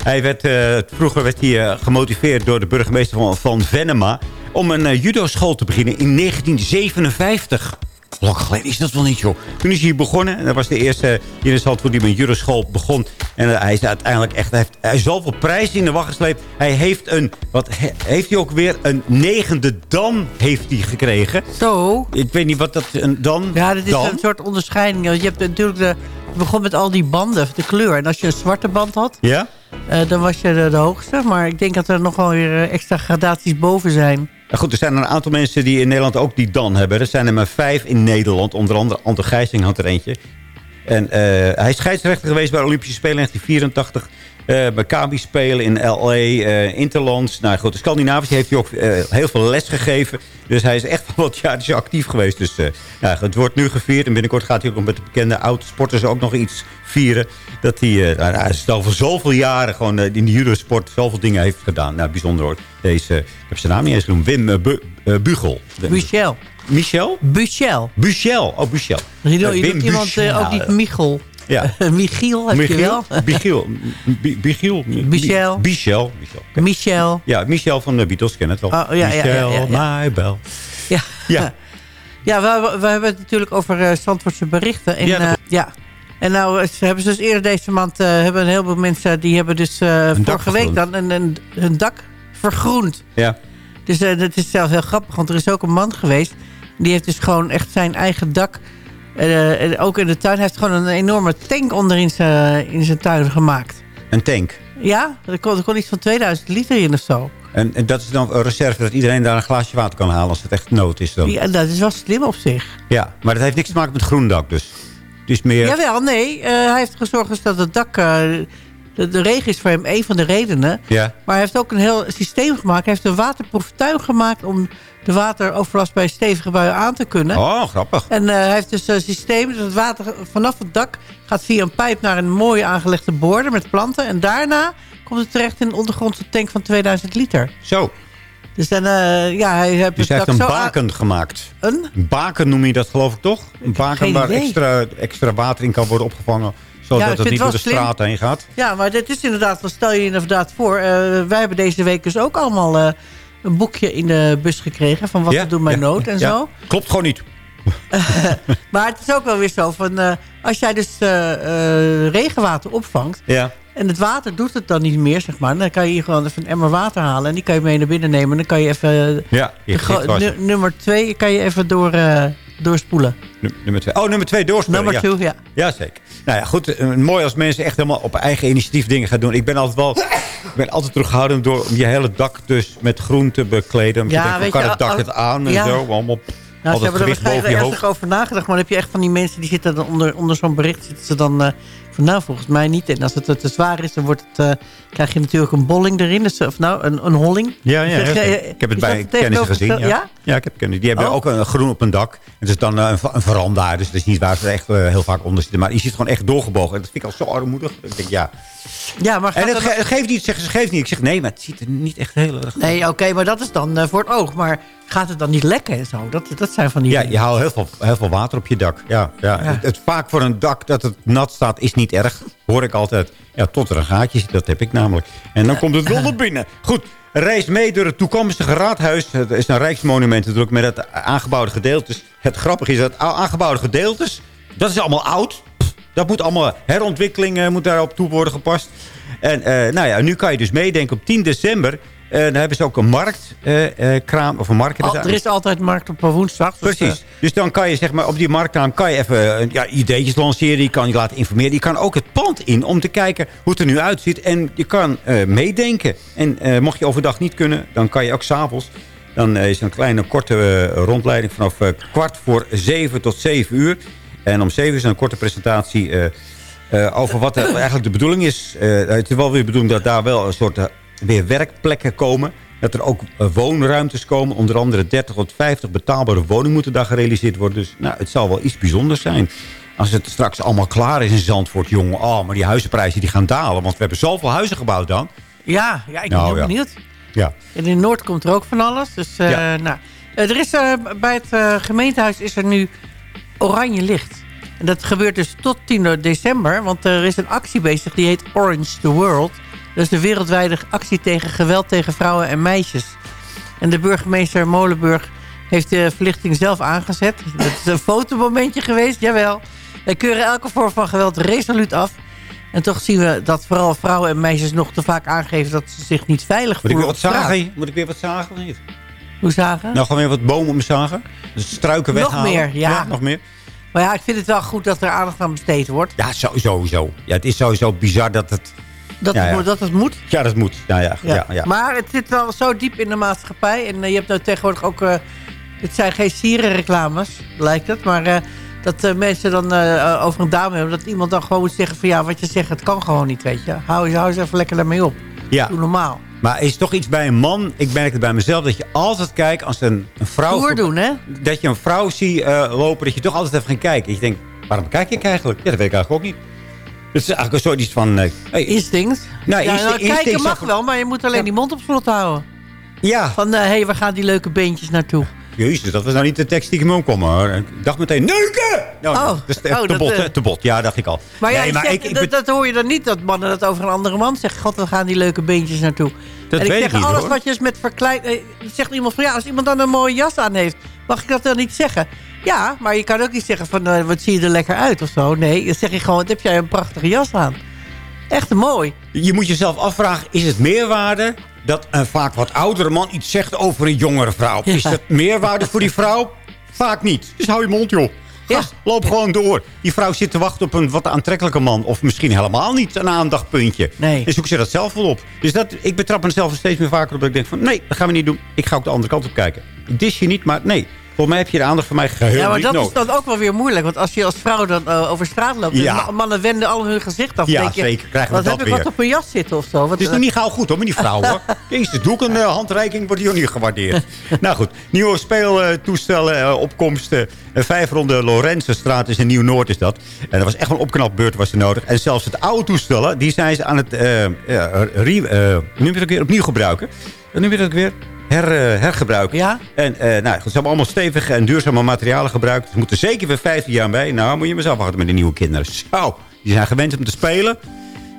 Hij werd, eh, vroeger werd hij eh, gemotiveerd door de burgemeester van, van Venema... om een uh, judo-school te beginnen in 1957. Lang geleden is dat wel niet, joh. Toen is hij hier begonnen. En dat was de eerste hier in Zandvoort die met een judoschool begon. En uh, hij is uiteindelijk echt... Hij heeft, hij heeft zoveel prijzen in de wacht gesleept. Hij heeft een... Wat he- heeft hij ook weer? Een negende dan heeft hij gekregen. Zo. Ik weet niet wat dat... Een dan? Ja, dat is dan? een soort onderscheiding. Je hebt natuurlijk de... Begon met al die banden, de kleur. En als je een zwarte band had, Ja? eh, dan was je de, de hoogste. Maar ik denk dat er nog wel weer eh, extra gradaties boven zijn. Nou goed, er zijn een aantal mensen die in Nederland ook die dan hebben. Er zijn er maar vijf in Nederland. Onder andere Ante Gijsing had er eentje. En eh, hij is scheidsrechter geweest bij de Olympische Spelen in 1984. Eh bij Kabi Spelen in L.A., eh, Interlands. Nou goed, de Scandinavische heeft hij ook eh, heel veel les gegeven. Dus hij is echt wat jaartjes actief geweest. Dus eh, ja, het wordt nu gevierd. En binnenkort gaat hij ook met de bekende oud-sporters ook nog iets vieren. Dat hij, eh, nou, hij is al voor zoveel jaren gewoon eh, in de judo-sport zoveel dingen heeft gedaan. Nou, bijzonder hoor. Deze, eh, ik heb zijn naam niet eens genoemd. Wim eh, Bu- eh, Bugel. Michel. Michel? Buchel. Buchel. Oh, Buchel. Je, Eh, je Wim doet iemand eh, Buchel. ook niet Michel. Ja. Michiel heb je wel. Michiel. Michiel. Michel. Michel. Michel. Michel. Ja, Michel van de Beatles ken het wel. Oh, ja, ja, ja, Michel, ja, ja. my bell. Ja. Ja. Ja, we, we hebben het natuurlijk over eh Zandvoortse berichten. En, Ja, dat ja. En nou eh, ze hebben ze dus eerder deze maand... eh, hebben een heleboel mensen... die hebben dus eh, vorige week dan een, een, een dak vergroend. Ja. Dus eh, dat is zelfs heel grappig. Want er is ook een man geweest... die heeft dus gewoon echt zijn eigen dak... eh, en ook in de tuin. Hij heeft gewoon een enorme tank onder in zijn, in zijn tuin gemaakt. Een tank. Ja, er kon, er kon iets van 2000 liter in of zo. En, en dat is dan een reserve dat iedereen daar een glaasje water kan halen als het echt nood is dan. Ja, dat is wel slim op zich. Ja, maar dat heeft niks te maken met groen dak dus. Het is meer... Jawel, nee. eh, hij heeft gezorgd dus dat het dak... eh, de, de regen is voor hem een van de redenen. Ja. Maar hij heeft ook een heel systeem gemaakt. Hij heeft een waterproef tuin gemaakt... om de wateroverlast bij stevige buien aan te kunnen. Oh, grappig. En eh, hij heeft dus een systeem... dat het water vanaf het dak gaat via een pijp... naar een mooie aangelegde boorder met planten. En daarna komt het terecht in een ondergrondse tank van 2000 liter. Zo. Dus dan, eh, ja, hij heeft Dus het hij heeft dak een baken gemaakt. Een? Baken noem je dat geloof ik toch? Een baken waar extra, extra water in kan worden opgevangen. Ja, Zodat ik het niet door de slim. straat heen gaat. Ja, maar dit is inderdaad, wat stel je inderdaad voor. eh, wij hebben deze week dus ook allemaal eh, een boekje in de bus gekregen... van wat Ja, te doen bij ja, nood en ja. zo. Klopt gewoon niet. Maar het is ook wel weer zo van... eh, als jij dus regenwater opvangt... Ja. en het water doet het dan niet meer, zeg maar... dan kan je hier gewoon even een emmer water halen... en die kan je mee naar binnen nemen. En dan kan je even... Ja, je nummer twee kan je even door, eh, doorspoelen. Nu- Nummer twee. Oh, nummer twee doorspelen. Nummer ja. two, ja. Ja, zeker. Nou ja, goed. eh, Mooi als mensen echt helemaal op eigen initiatief dingen gaan doen. Ik ben altijd wel... Ik ben altijd teruggehouden door om je hele dak dus met groen te bekleden. Ja, weet hoe kan je, het dak al- het aan en ja. zo. Allemaal Nou, ze hebben er waarschijnlijk ernstig over nagedacht. Maar dan heb je echt van die mensen die zitten dan onder, onder zo'n bericht. Zitten ze dan eh, van nou, volgens mij niet. En als het te zwaar is, dan wordt het, eh, krijg je natuurlijk een bolling erin. Dus, of nou, een, een holling. Ja, ja, zeker. eh, ik heb het bij het kennissen gezien. Ja. Ja? ik heb kennissen. Die hebben Oh. ook een groen op een dak. Het is dan eh, een, een veranda. Dus dat is niet waar ze echt heel vaak onder zitten. Maar je zit gewoon echt doorgebogen. En dat vind ik al zo armoedig. Ik denk, ja. Ja, maar En het, dat- ge- het geeft niet, zeggen ze, geeft niet. Ik zeg, nee, maar het ziet er niet echt heel erg Nee, oké, maar dat is dan voor het oog. Maar gaat het dan niet lekken en zo? Dat, dat zijn van die... Ja, je houdt heel veel, heel veel water op je dak. Ja, ja. Ja. Het, het vaak voor een dak dat het nat staat is niet erg. Hoor ik altijd. Ja, tot er een gaatje zit. Dat heb ik namelijk. En dan komt het wel naar binnen. Goed. Reis mee door het toekomstige raadhuis. Het is een rijksmonument natuurlijk met het aangebouwde gedeeltes. Het grappige is dat aangebouwde gedeeltes... dat is allemaal oud. Dat moet allemaal herontwikkeling eh, moet daarop toe worden gepast. En eh, nou ja, nu kan je dus meedenken op 10 december. Eh, dan hebben ze ook een marktkraam. of een markt. Al- er is altijd markt op woensdag. dus, Precies. eh, Dus dan kan je zeg maar op die marktnaam kan je even eh, ja, ideetjes lanceren. Je kan je laten informeren. Je kan ook het pand in om te kijken hoe het er nu uitziet. En je kan eh, meedenken. En eh, mocht je overdag niet kunnen, dan kan je ook s'avonds. Dan eh, is er een kleine korte eh, rondleiding vanaf eh, kwart voor zeven tot zeven uur. En om zeven is er een korte presentatie eh, eh, over wat eigenlijk de bedoeling is. Eh, het is wel weer de bedoeling dat daar wel een soort eh, weer werkplekken komen. Dat er ook eh, woonruimtes komen. Onder andere 30 tot 50 betaalbare woningen moeten daar gerealiseerd worden. Dus nou, het zal wel iets bijzonders zijn. Als het straks allemaal klaar is in Zandvoort, jongen. Oh, maar die huizenprijzen die gaan dalen. Want we hebben zoveel huizen gebouwd dan. Ja, ja ik ben Nou, ja. benieuwd. Ja. En in Noord komt er ook van alles. Dus eh, Ja. nou, Eh, er is, bij het eh, gemeentehuis is er nu oranje licht. En dat gebeurt dus tot 10 december. Want er is een actie bezig die heet Orange the World. Dat is de wereldwijde actie tegen geweld tegen vrouwen en meisjes. En de burgemeester Molenburg heeft de verlichting zelf aangezet. Dat is een fotomomentje geweest, jawel. Wij keuren elke vorm van geweld resoluut af. En toch zien we dat vooral vrouwen en meisjes nog te vaak aangeven... dat ze zich niet veilig Moet ik voelen weer wat zagen? Moet ik weer wat zagen of niet? Hoe zagen? Nou, gewoon weer wat bomen om zagen. Dus struiken Nog weghalen. meer, ja. Nog meer. Maar ja, ik vind het wel goed dat er aandacht aan besteed wordt. Ja, sowieso. Ja, het is sowieso bizar dat het... Dat, ja, het, ja. moet- dat het moet. Ja, dat moet. Nou ja, ja. Ja, Maar het zit wel zo diep in de maatschappij. En eh, je hebt nou tegenwoordig ook... eh, het zijn geen sierenreclames, lijkt het. Maar eh, dat mensen dan over een dame hebben... dat iemand dan gewoon moet zeggen van... ja, wat je zegt, het kan gewoon niet, weet je. Hou, hou eens even lekker daarmee op. Ja. Doe normaal. Maar is toch iets bij een man... Ik merk het bij mezelf dat je altijd kijkt als een, een vrouw... Doen, hè? Dat je een vrouw ziet lopen, dat je toch altijd even gaat kijken. Je denkt, waarom kijk ik eigenlijk? Ja, dat weet ik eigenlijk ook niet. Het is eigenlijk een soort iets van... eh, hey, Instinct. Nou, ja, nou, kijken mag wel, maar je moet alleen die mond op slot houden. Ja. Van, hé, hey, waar gaan die leuke beentjes naartoe? Jezus, dat was nou niet de tekst die ik me omkwam hoor. Ik dacht meteen, neuken! Nou, Oh. is te, Oh, te dat, bot, eh. te bot. Ja, dacht ik al. Maar nee, maar zegt- ik, dat, hoor je dan niet, dat mannen dat over een andere man zeggen. God, waar gaan die leuke beentjes naartoe? Dat en ik weet zeg, ik niet, alles hoor. wat je eens met verklein... eh, zegt iemand van, ja, als iemand dan een mooie jas aan heeft... mag ik dat dan niet zeggen? Ja, maar je kan ook niet zeggen van, eh, wat zie je er lekker uit of zo. Nee, dan zeg je gewoon, wat heb jij een prachtige jas aan. Echt mooi. je moet jezelf afvragen, is het meerwaarde dat een vaak wat oudere man iets zegt over een jongere vrouw? Is dat meerwaarde voor die vrouw? Vaak niet. Dus hou je mond, joh. Gast, loop gewoon door. Die vrouw zit te wachten op een wat aantrekkelijke man. Of misschien helemaal niet een aandachtpuntje. Nee. En zoek ze dat zelf wel op. Dus dat, ik betrap mezelf steeds meer vaker op. Dat ik denk van, nee, dat gaan we niet doen. Ik ga ook de andere kant op kijken. Dis je niet, maar nee. Volgens mij heb je de aandacht van mij geheel ja, maar dat nodig. is dan ook wel weer moeilijk. Want als je als vrouw dan eh, over straat loopt... Ja. en ma- mannen wenden al hun gezicht af. Ja, denk je, zeker. Krijgen we wat dat heb ik weer. wat op mijn jas zitten of zo? Wat, Het is nog niet gauw goed hoor, met die vrouwen. hoor. Jezus, doe ik een eh, handreiking, wordt die ook niet gewaardeerd. nou goed, nieuwe speeltoestellen, eh, opkomsten. Uh, vijf ronde Lorenzenstraat is in Nieuw-Noord is dat. En dat was echt wel een opknapbeurt was er nodig. En zelfs het oude toestellen, die zijn ze aan het eh, eh, re- ook weer, opnieuw gebruiken. Noem je dat ook weer? Her, eh, hergebruiken. Ja? En eh, nou, ze hebben allemaal stevige en duurzame materialen gebruikt. Ze moeten zeker weer 15 jaar bij. Nou, moet je maar eens afwachten met de nieuwe kinderen. Zo, die zijn gewend om te spelen.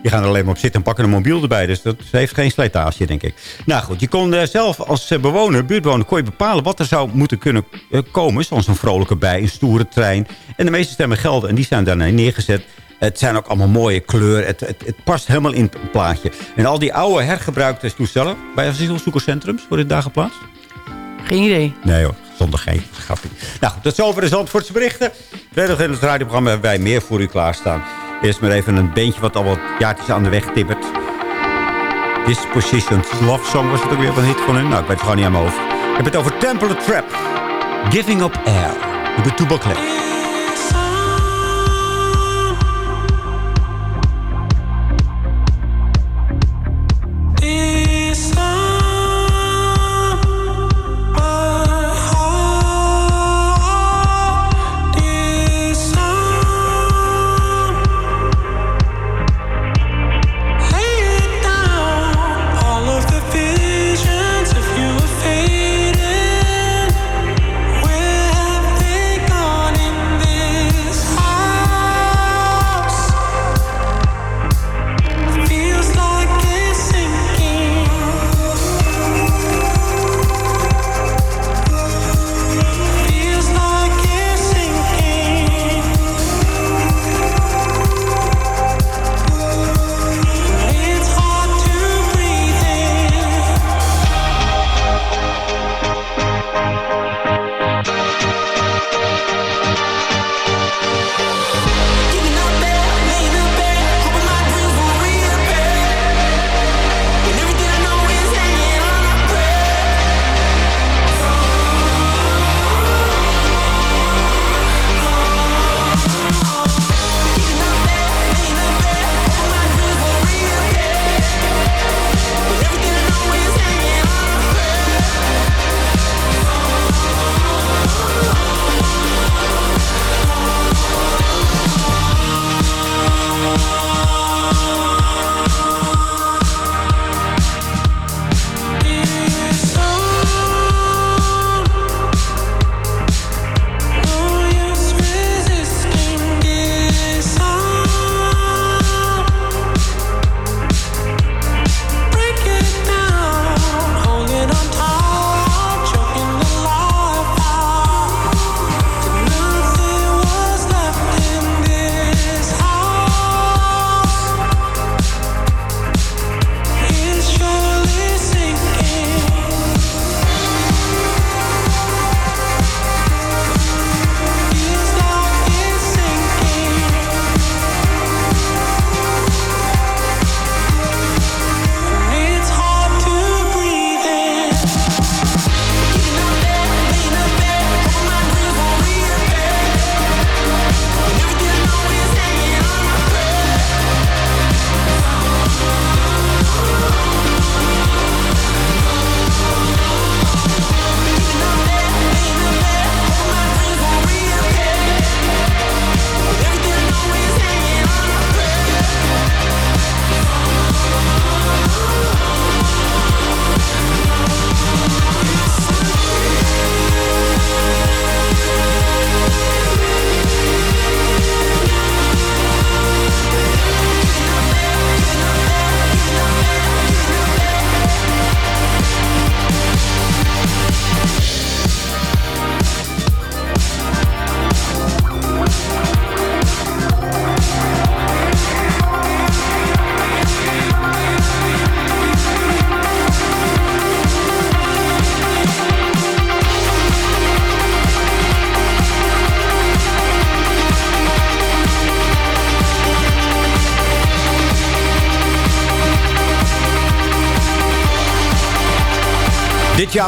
Die gaan er alleen maar op zitten en pakken een mobiel erbij. Dus dat heeft geen slijtage, denk ik. Nou goed, je kon eh, zelf als bewoner, buurtbewoner... kon je bepalen wat er zou moeten kunnen komen. Zoals een vrolijke bij, een stoere trein. En de meeste stemmen gelden en die zijn daarna neergezet. Het zijn ook allemaal mooie kleuren. Het, het, het past helemaal in het plaatje. En al die oude hergebruikte toestellen... bij asielzoekerscentrums worden daar geplaatst? Geen idee. Nee hoor, zonder geen grapje. Nou goed, tot zover de Zandvoortse berichten. Verder in het radioprogramma hebben wij meer voor u klaarstaan. Eerst maar even een beentje wat al wat jaartjes aan de weg tippert. Disposition Love Song was het ook weer van een hit van hun. Nou, ik weet het gewoon niet aan mijn hoofd. Ik heb het over Temple Trap. Giving Up Air. De Toebak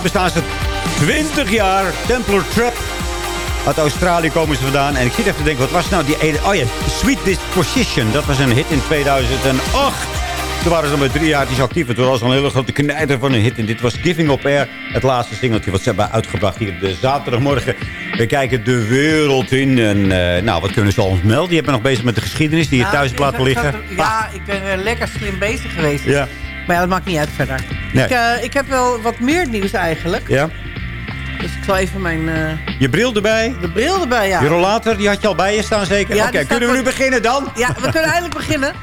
jaar bestaan ze 20 jaar. Templar Trap. Uit Australië komen ze vandaan. En ik zit even te denken, wat was nou die ene... Oh ja, Sweet Disposition. Dat was een hit in 2008. Toen waren ze met drie jaar actief. Het was al een hele grote knijter van een hit. En dit was Giving Up Air. Het laatste singeltje wat ze hebben uitgebracht hier de zaterdagmorgen. We kijken de wereld in. En eh, nou, wat kunnen ze al ons melden? Je bent nog bezig met de geschiedenis die je Nou, thuis hebt laten liggen. Ja, ik ben eh, lekker slim bezig geweest. Ja. Maar ja, dat maakt niet uit verder. Nee. Ik, eh, ik heb wel wat meer nieuws eigenlijk. Ja. Dus ik zal even mijn... eh, Je bril erbij. de bril erbij, ja. Je rollator, die had je al bij je staan zeker? Ja, Oké, kunnen we nu beginnen dan? Ja, we kunnen eindelijk beginnen.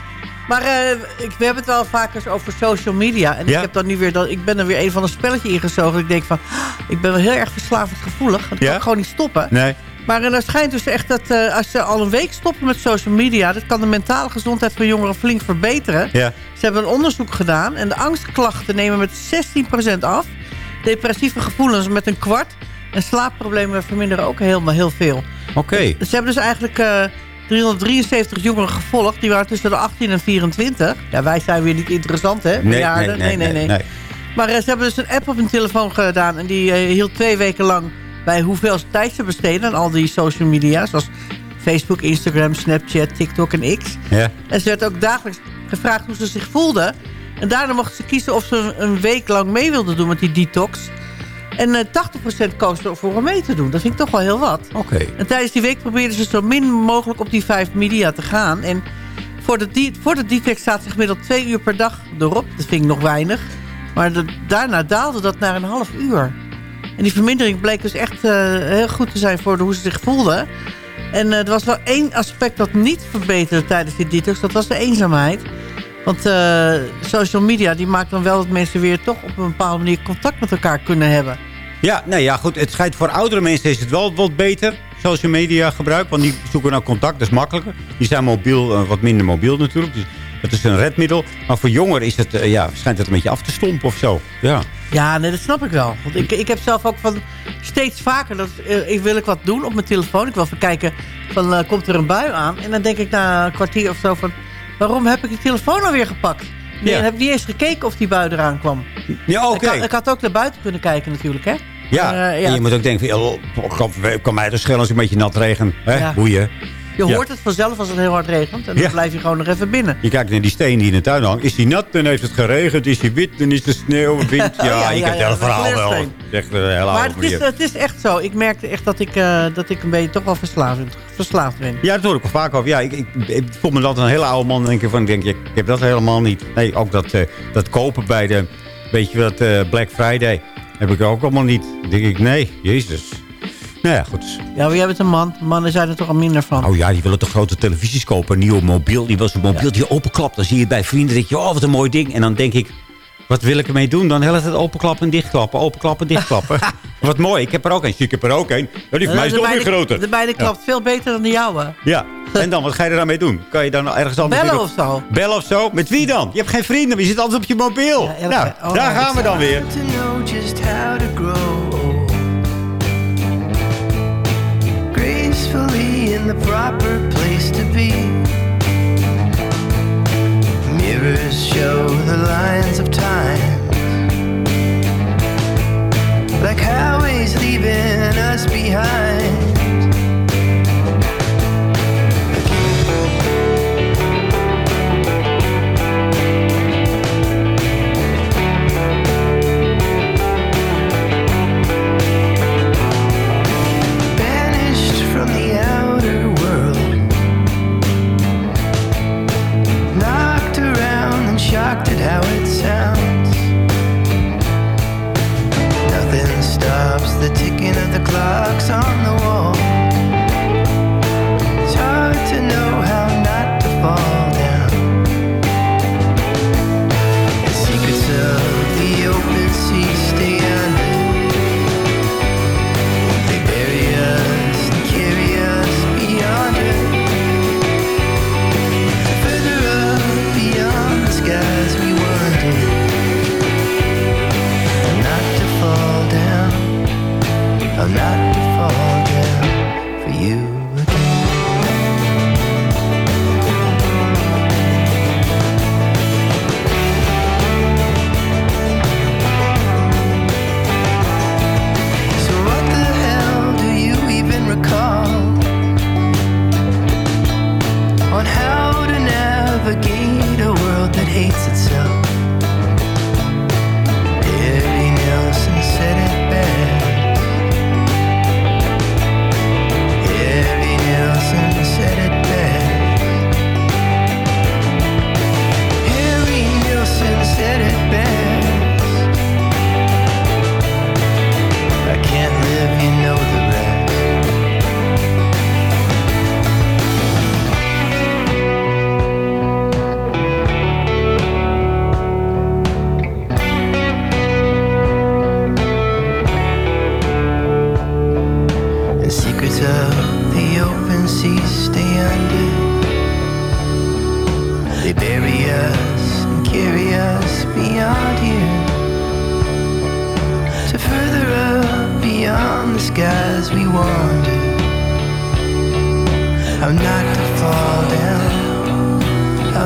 Maar eh, ik, we hebben het wel vaak eens over social media. En Ja. ik, heb dan nu weer dat, ik ben er weer een van een spelletje ingezogen. Ik denk van, ik ben wel heel erg verslavend Dat Ja? kan ik gewoon niet stoppen. Nee. Maar er schijnt dus echt dat eh, als ze al een week stoppen met social media... dat kan de mentale gezondheid van jongeren flink verbeteren. Ja. Ze hebben een onderzoek gedaan en de angstklachten nemen met 16% af. Depressieve gevoelens met een kwart. En slaapproblemen verminderen ook helemaal heel veel. Oké. Ze hebben dus eigenlijk eh, 373 jongeren gevolgd. Die waren tussen de 18 en 24. Ja, wij zijn weer niet interessant, hè? Nee, nee, nee, nee, nee. Maar eh, ze hebben dus een app op hun telefoon gedaan. En die eh, hield twee weken lang bij hoeveel tijd ze besteden... aan al die social media. Zoals Facebook, Instagram, Snapchat, TikTok en X. Ja. En ze werd ook dagelijks gevraagd hoe ze zich voelden. En daarna mochten ze kiezen of ze een, week lang mee wilden doen met die detox. En eh 80% koos ervoor om mee te doen. Dat vind ik toch wel heel wat. Oké. En tijdens die week probeerden ze zo min mogelijk op die vijf media te gaan. En voor de, voor de detox staat zich gemiddeld twee uur per dag erop. Dat vind ik nog weinig. Maar de- daarna daalde dat naar een half uur. En die vermindering bleek dus echt eh, heel goed te zijn voor hoe ze zich voelden. En eh, er was wel één aspect dat niet verbeterde tijdens die detox. Dat was de eenzaamheid. Want eh, social media die maakt dan wel dat mensen weer toch op een bepaalde manier contact met elkaar kunnen hebben. Ja, nee, ja, goed. Het schijnt voor oudere mensen is het wel wat beter. Social media gebruik. Want die zoeken naar contact. Dat is makkelijker. Die zijn mobiel, wat minder mobiel natuurlijk. Dus dat is een redmiddel. Maar voor jongeren is het, ja, schijnt het een beetje af te stompen of zo. Ja. Ja, nee, dat snap ik wel. Want ik, ik heb zelf ook van steeds vaker... Dat, eh, ik wil ik wat doen op mijn telefoon. Ik wil even kijken, van, eh, komt er een bui aan? En dan denk ik na een kwartier of zo van... waarom heb ik die telefoon alweer gepakt? Nee, Ja. Heb ik niet eens gekeken of die bui eraan kwam. Ja, oké. Ik, had, ik had ook naar buiten kunnen kijken natuurlijk, hè? Ja, eh, ja. en je moet ook denken, van, kan, kan mij dus schelen als een beetje nat regent. Hè? Ja. Boeien. Je hoort het vanzelf als het heel hard regent. En dan blijf je gewoon nog even binnen. Je kijkt naar die steen die in de tuin hangt. Is die nat, dan heeft het geregend. Is die wit, dan is de sneeuw, wind. Ja, ja, het dat verhaal wel. een hele Maar het is, het is echt zo. Ik merkte echt dat ik, eh, dat ik een beetje toch wel verslaafd, verslaafd ben. Ja, dat hoor ik wel vaak over. Ja, ik, ik, ik voel me altijd een hele oude man. denk ik van, ik denk, ik heb dat helemaal niet. Nee, ook dat, eh, dat kopen bij de, weet je wat, eh, Black Friday. Heb ik ook allemaal niet. Dan denk ik, nee, jezus. Nou ja, goed. Ja, maar jij bent een man. Mannen zijn er toch al minder van. Oh ja, die willen toch grote televisies kopen. Een nieuw mobiel. Die was een mobiel die openklapt. Dan zie je bij vrienden, denk je, oh, wat een mooi ding. En dan denk ik, wat wil ik ermee doen? Dan hele tijd openklappen en dichtklappen. Openklappen en dichtklappen. wat mooi. Ik heb er ook een. Ik heb er ook een. Ja, die van mij is de nog weer mijne- groter. De beide Ja. klapt veel beter dan de jouwe. Ja, en dan, wat ga je er dan mee doen? Kan je dan ergens anders... Bellen of zo? Bellen of zo? Met wie dan? Je hebt geen vrienden, maar je zit altijd op je mobiel. nou, oh, daar gaan we dan weer. Gracefully in the proper place to be. Mirrors show the lines of time, like highways leaving us behind. sounds. Nothing stops the ticking of the clocks on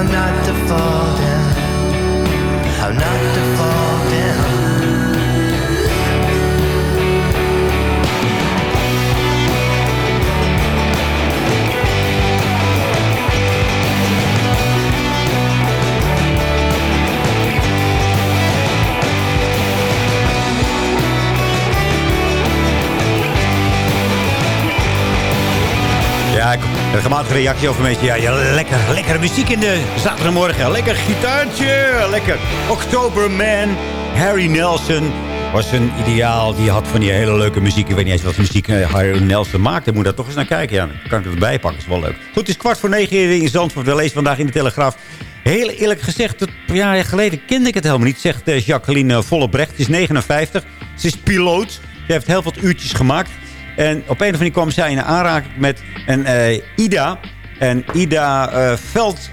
I'm not fall down? How not defaulting. Heb regelmatig reactie over mensen. Ja, ja, lekker, lekkere muziek in de zaterdagmorgen. Lekker gitaartje, lekker. Oktoberman, Harry Nelson was een ideaal. Die had van die hele leuke muziek. Ik weet niet eens wat muziek eh, Harry Nelson maakte. Moet daar toch eens naar kijken. Ja, dan kan ik het erbij pakken. is wel leuk. Goed, het is kwart voor negen in Zandvoort. We lezen vandaag in de Telegraaf. Heel eerlijk gezegd, een jaar geleden kende ik het helemaal niet. Zegt eh, Jacqueline Vollebrecht. Ze is 59. Ze is piloot. Ze heeft heel wat uurtjes gemaakt. En op een of andere manier kwam zij in aanraking met een eh, Ida. En Ida eh, Veld,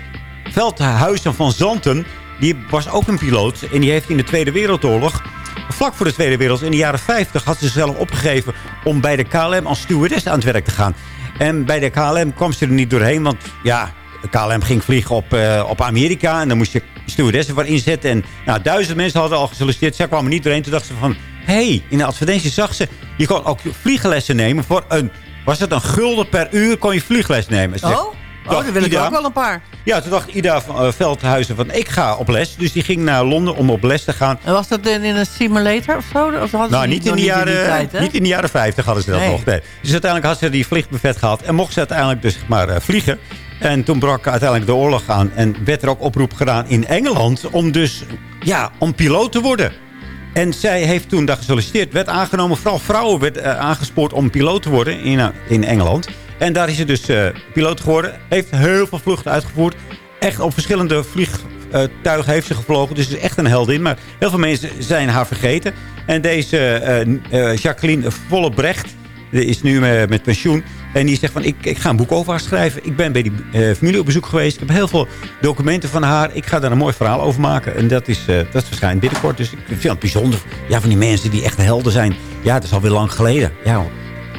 Veldhuizen van Zanten. Die was ook een piloot. En die heeft in de Tweede Wereldoorlog... Vlak voor de Tweede Wereldoorlog, in de jaren 50... had ze zichzelf opgegeven om bij de KLM als stewardess aan het werk te gaan. En bij de KLM kwam ze er niet doorheen. Want ja, de KLM ging vliegen op, eh, op Amerika. En dan moest je stewardessen voor inzetten. En nou, duizend mensen hadden al gesolliciteerd. Zij kwamen niet doorheen. Toen dachten ze van... Hé, hey, in de advertentie zag ze... Je kon ook vlieglessen nemen voor een... Was het een gulden per uur kon je vliegles nemen. Ze zegt, Oh? Oh, dan wil ik ook wel een paar. Ja, toen dacht Ida van eh, Veldhuizen van... Ik ga op les. Dus die ging naar Londen om op les te gaan. En was dat in, in een simulator of zo? Of hadden Nou, ze niet in, de jaren, tijd, niet in de jaren 50 hadden ze dat Nee. nog. Nee. Dus uiteindelijk had ze die vliegbuffet gehad. En mocht ze uiteindelijk dus maar eh, vliegen. En toen brak uiteindelijk de oorlog aan. En werd er ook oproep gedaan in Engeland om dus, ja, om piloot te worden. En zij heeft toen daar gesolliciteerd, werd aangenomen. Vooral vrouwen werd eh, aangespoord om piloot te worden in, eh, in Engeland. En daar is ze dus eh, piloot geworden. Heeft heel veel vluchten uitgevoerd. Echt op verschillende vliegtuigen heeft ze gevlogen. Dus is echt een heldin. Maar heel veel mensen zijn haar vergeten. En deze Jacqueline Vollebrecht die is nu met pensioen. En die zegt van, ik, ik ga een boek over haar schrijven. Ik ben bij die eh, familie op bezoek geweest. Ik heb heel veel documenten van haar. Ik ga daar een mooi verhaal over maken. En dat is, eh, dat is waarschijnlijk binnenkort. Dus ik vind het bijzonder. Ja, van die mensen die echt helden zijn. Ja, dat is alweer lang geleden. Ja,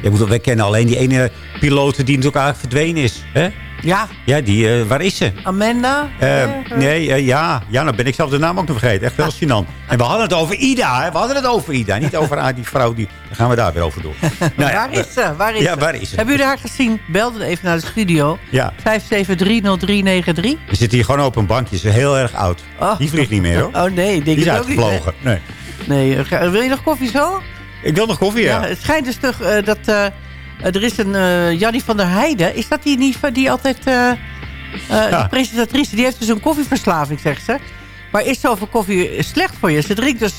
je moet wel, kennen alleen die ene piloot die natuurlijk eigenlijk verdwenen is. Hè? Ja, Ja, die, eh, waar is ze? Amanda. Eh, nee, eh, ja. ja, nou ben ik zelf de naam ook nog vergeten. Echt wel gênant. En we hadden het over Ida, hè? We hadden het over Ida. Niet over die vrouw. Die, dan gaan we daar weer over door. Nou ja, waar is ze? Waar is ja, ze? waar is ze? Hebben jullie haar gezien? Belde even naar de studio. Ja. 5730393. We zitten hier gewoon op een bankje. Ze is heel erg oud. Oh. Die vliegt niet meer, hoor. Oh nee, die is niet. uitgevlogen. Nee. Nee, wil je nog koffie zo? Ik wil nog koffie, ja. het schijnt dus toch dat... eh, er is een eh Jannie van der Heijden. Is dat die niet die altijd... eh De presentatrice, die heeft dus een koffieverslaving, zegt ze. Maar is zoveel koffie slecht voor je? Ze drinkt dus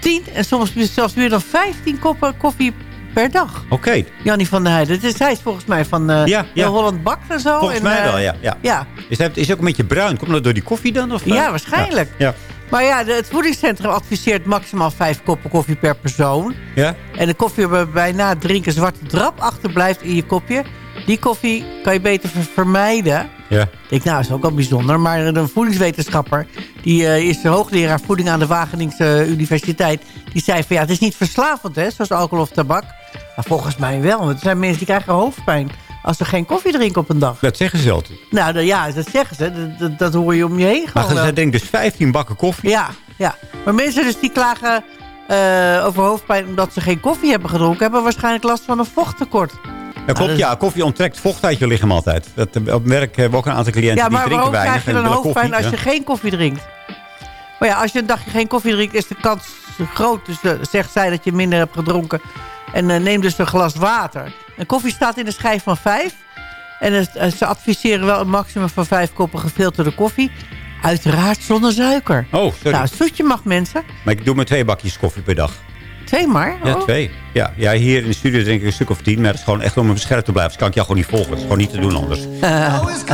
10 en soms zelfs meer dan 15 koppen koffie per dag. Oké. Jannie van der Heijden. Dus zij is volgens mij van Ja, ja. de Holland Bakt en zo. Volgens En, mij wel, ja. ja. Ja, Is hij is hij ook een beetje bruin? Komt dat door die koffie dan? Of? Ja, waarschijnlijk. Ja. Maar ja, het voedingscentrum adviseert maximaal 5 koppen koffie per persoon. Ja? En de koffie waarbij na het drinken zwarte drap achterblijft in je kopje... die koffie kan je beter ver- vermijden. Ja. Ik denk, nou, dat is ook wel bijzonder. Maar een voedingswetenschapper... die eh, is hoogleraar voeding aan de Wageningse Universiteit... die zei van, ja, het is niet verslavend, hè, zoals alcohol of tabak. Maar volgens mij wel. Want er zijn mensen die krijgen hoofdpijn... als ze geen koffie drinken op een dag. Dat zeggen ze altijd. Nou, dan- ja, dat zeggen ze. Dat, dat, hoor je om je heen Maar gewoon. zij wel. denkt dus 15 bakken koffie. Ja, ja. Maar mensen dus die klagen eh, over hoofdpijn omdat ze geen koffie hebben gedronken... hebben waarschijnlijk last van een vochttekort. Ja, klopt, ja. Koffie onttrekt vocht uit je lichaam altijd. Dat, eh, op werk hebben we ook een aantal cliënten Ja, die maar drinken waarom weinig. krijg je dan hoofdpijn als ja. je geen koffie drinkt? Maar ja, als je een dagje geen koffie drinkt, is de kans groot. Dus eh, zegt zij dat je minder hebt gedronken. En neem dus een glas water. En koffie staat in een schijf van vijf. En het- eh, ze adviseren wel een maximum van vijf koppen gefilterde koffie. Uiteraard zonder suiker. Oh, sorry. Nou, zoetje mag mensen. Maar ik doe maar twee bakjes koffie per dag. Twee maar. Ja, Oh. twee. Ja, ja, hier in de studio drink ik een stuk of tien. Maar dat is gewoon echt om op scherp te blijven. Dus kan ik jou gewoon niet volgen. Dat is gewoon niet te doen anders. Always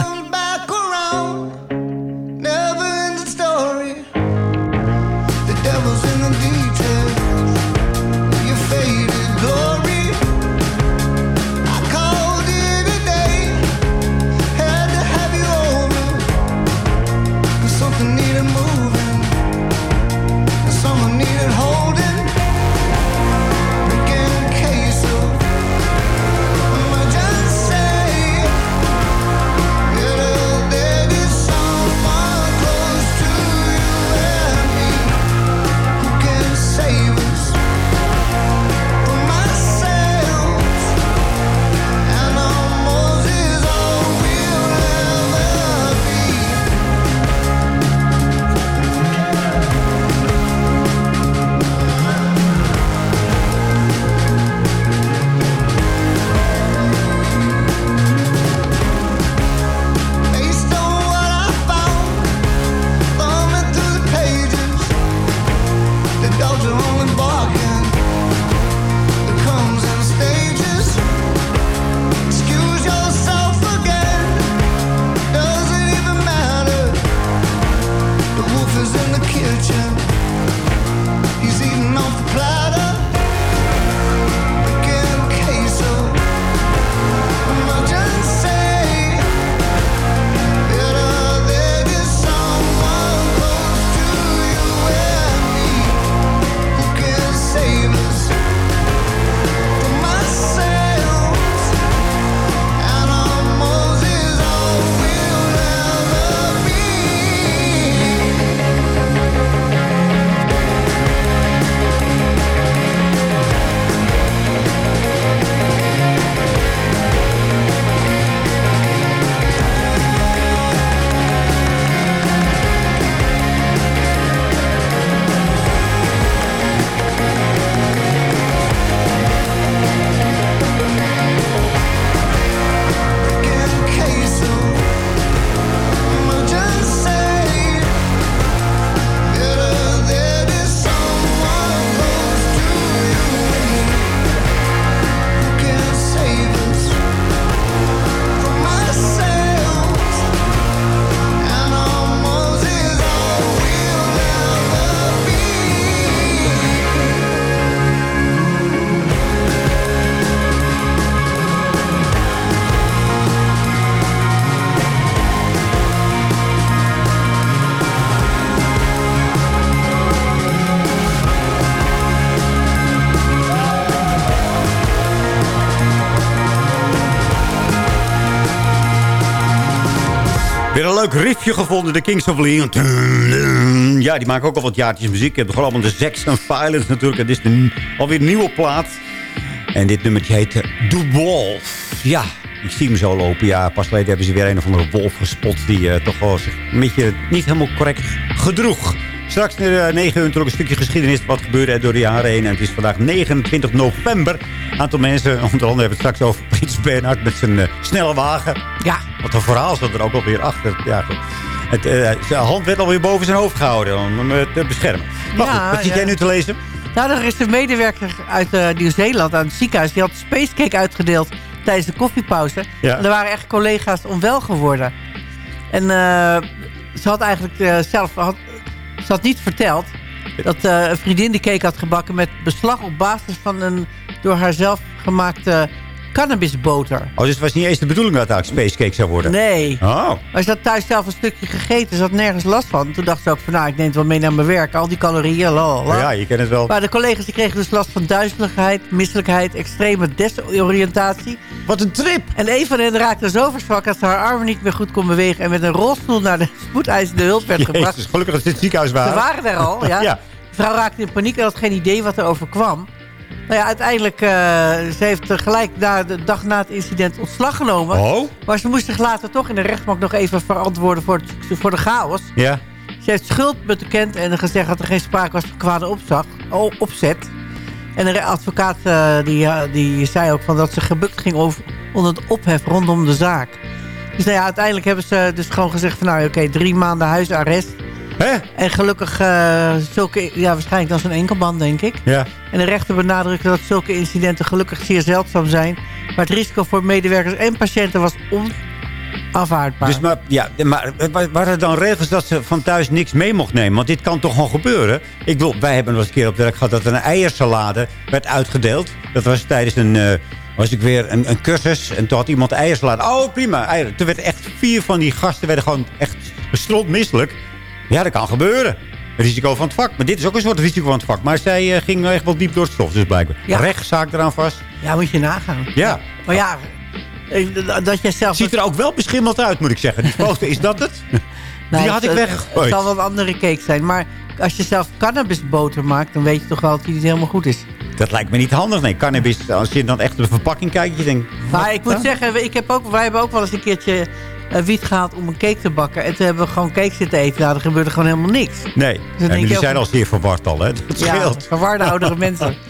leuk gevonden, de Kings of Leon. Ja, die maken ook al wat jaartjes muziek. Je hebt gewoon allemaal de Sex and Violence natuurlijk. Het is een, alweer een nieuwe plaat. En dit nummertje heet eh, The Wolf. Ja, ik zie hem zo lopen. Ja, pas geleden hebben ze weer een of andere wolf gespot... die eh, toch wel zich een beetje niet helemaal correct gedroeg. Straks in uh, 9 uur natuurlijk een stukje geschiedenis. Wat gebeurde er door de jaren heen. En het is vandaag 29 november. Een aantal mensen, onder andere hebben het straks over Prins Bernhard... met zijn eh, snelle wagen. Ja. Wat een verhaal zat er ook alweer achter. Ja, goed. Het, eh, zijn hand werd alweer boven zijn hoofd gehouden om hem eh, te beschermen. Maar Ja, goed, wat zit ja. jij nu te lezen? Nou, er is een medewerker uit eh, Nieuw-Zeeland aan het ziekenhuis. Die had spacecake uitgedeeld tijdens de koffiepauze. Ja. En er waren echt collega's onwel geworden. En eh, ze had eigenlijk eh, zelf... Had, ze had niet verteld dat eh, een vriendin die cake had gebakken... met beslag op basis van een door haar zelf gemaakte cannabisboter. Oh, dus het was niet eens de bedoeling dat het eigenlijk spacecake zou worden? Nee. Oh. Maar ze had thuis zelf een stukje gegeten. Ze had nergens last van. Toen dacht ze ook van, nou, ik neem het wel mee naar mijn werk. Al die calorieën, lalala. Ja, je kent het wel. Maar de collega's die kregen dus last van duizeligheid, misselijkheid, extreme desoriëntatie. Wat een trip! En een van hen raakte zo verzwakt dat ze haar armen niet meer goed kon bewegen... en met een rolstoel naar de spoedeisende hulp werd gebracht. Jezus, gelukkig dat ze in het ziekenhuis waren. Ze waren er al, ja. Ja. De vrouw raakte in paniek en had geen idee wat er overkwam. Nou ja, uiteindelijk, uh, ze heeft gelijk na de dag na het incident ontslag genomen. Oh? Maar ze moest zich later toch in de rechtbank nog even verantwoorden voor, het, voor de chaos. Ja. Ze heeft schuld bekend en gezegd dat er geen sprake was van kwade opzag, opzet. En de advocaat uh, die, die zei ook van dat ze gebukt ging over, onder het ophef rondom de zaak. Dus nou ja, uiteindelijk hebben ze dus gewoon gezegd van nou oké, okay, drie maanden huisarrest. Hè? En gelukkig uh, zulke, ja waarschijnlijk dan zo'n enkelband denk ik. Ja. En de rechter benadrukte dat zulke incidenten gelukkig zeer zeldzaam zijn. Maar het risico voor medewerkers en patiënten was onafhaardbaar. Dus maar, ja, maar waren er dan regels dat ze van thuis niks mee mocht nemen? Want dit kan toch gewoon gebeuren? Ik bedoel, wij hebben nog eens een keer op werk gehad dat er een eiersalade werd uitgedeeld. Dat was tijdens een... Uh, was ik weer een, een cursus en toen had iemand eiersalade. Oh, prima, eieren. Toen werd echt vier van die gasten werden gewoon echt gestrond misselijk. Ja, dat kan gebeuren. Risico van het vak. Maar dit is ook een soort risico van het vak. Maar zij uh, ging echt wel diep door het stof, dus blijkbaar. Ja. Rechtszaak eraan vast. Ja, moet je nagaan. Ja. Maar ja, dat jij zelf... Ziet er ook wel beschimmeld uit, moet ik zeggen. Die foto, is dat het? Die had ik weggegooid. Het zal wel een andere cake zijn. Maar als je zelf cannabisboter maakt, dan weet je toch wel dat die niet helemaal goed is. Dat lijkt me niet handig. Nee, cannabis, als je dan echt op de verpakking kijkt, je denkt... Maar ik moet zeggen, ik heb ook, wij hebben ook wel eens een keertje wiet gehaald om een cake te bakken. En toen hebben we gewoon cake zitten eten. Nou, er gebeurde gewoon helemaal niks. Nee, dus ja, die zijn al zeer verward al, hè? Dat scheelt. Ja, verwarde oudere mensen.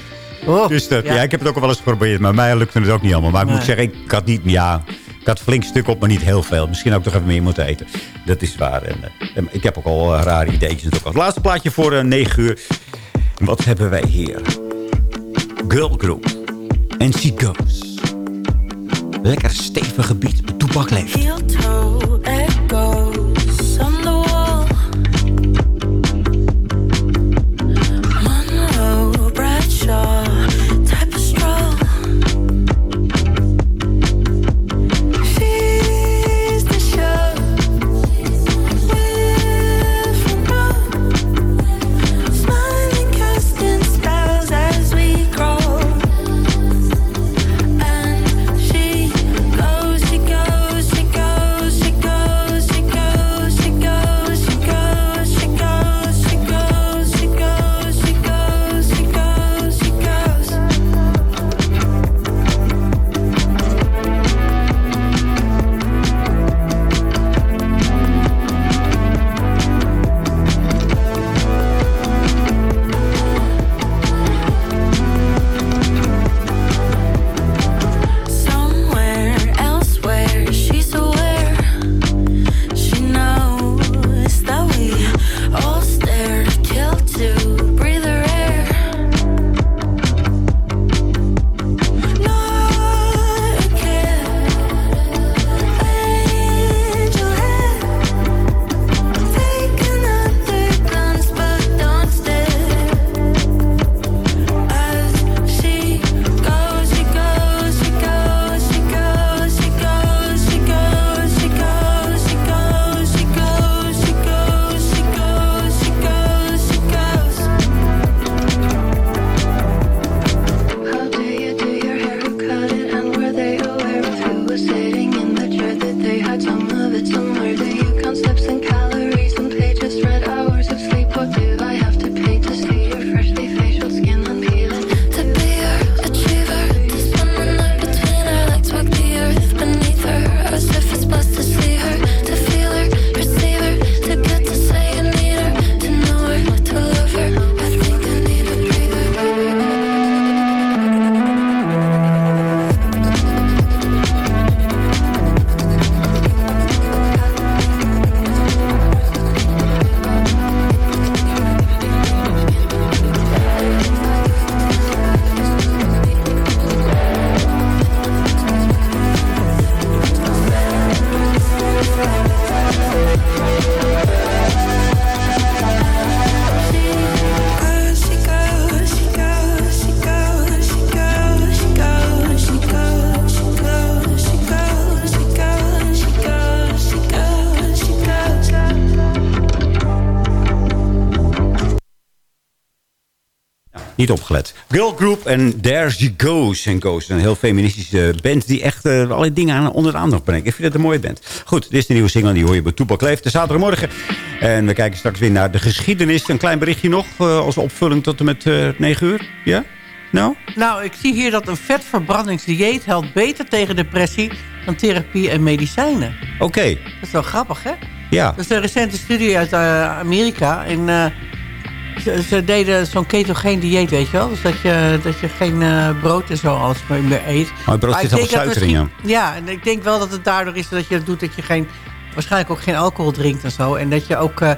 Oh, dus dat, ja. ja. ik heb het ook al wel eens geprobeerd. Maar mij lukte het ook niet allemaal. Maar ik nee. moet zeggen, ik had niet... Ja, ik had flink stuk op, maar niet heel veel. Misschien ook toch even meer moeten eten. Dat is waar. En, uh, ik heb ook al uh, rare ideetjes. Het laatste plaatje voor uh, 9 uur. Wat hebben wij hier? Girl Group. And She Goes. Lekker stevig gebied. Toepak leeft. Niet opgelet. Girl Group en There She Goes. En Goes, een heel feministische band die echt uh, allerlei dingen aan, onder de aandacht brengt. Ik vind het een mooie band. Goed, dit is de nieuwe single. Die hoor je bij Toepak Leeft. De zaterdagmorgen. En we kijken straks weer naar de geschiedenis. Een klein berichtje nog uh, als opvulling tot en met uh, 9 uur. Ja? Nou? Nou, ik zie hier dat een vetverbrandingsdieet helpt beter tegen depressie dan therapie en medicijnen. Oké. Dat is wel grappig, hè? Ja. Dat is een recente studie uit eh, Amerika. En eh, ze, ze deden zo'n ketogeen dieet, weet je wel. Dus dat je, dat je geen eh, brood en zo alles meer, eet. Maar brood Maar zit dat suiker in, misschien- Ja, en ik denk wel dat het daardoor is dat je doet dat je geen, waarschijnlijk ook geen alcohol drinkt en zo. En dat je ook eh,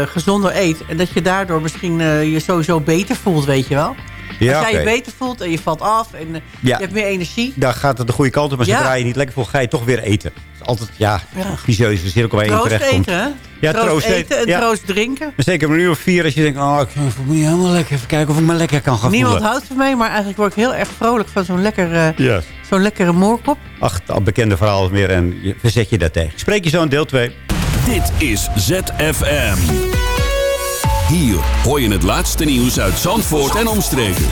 eh, gezonder eet. En dat je daardoor misschien je sowieso beter voelt, weet je wel. Ja, Als jij je beter voelt en je valt af en Ja. je hebt meer energie. Daar gaat het de goede kant op. Maar Ja. zodra je niet lekker voelt, ga je toch weer eten. Altijd, ja, Ja. vicieuze cirkel waar je in Troost terecht komt. eten, hè? Ja, troost, troost eten en ja. troost drinken. Maar zeker een uur of vier als je denkt, oh, ik voel me niet helemaal lekker. Even kijken of ik me lekker kan gaan Niemand voelen. houdt van mij, maar eigenlijk word ik heel erg vrolijk van zo'n lekker, eh, Ja. zo'n lekkere moorkop. Ach, al bekende verhaal meer en je verzet je daartegen. Spreek je zo in deel 2. Dit is ZFM. Hier hoor je het laatste nieuws uit Zandvoort en omstreken.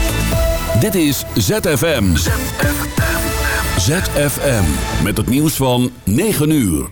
Dit is ZFM. ZFM. Met het nieuws van 9 uur.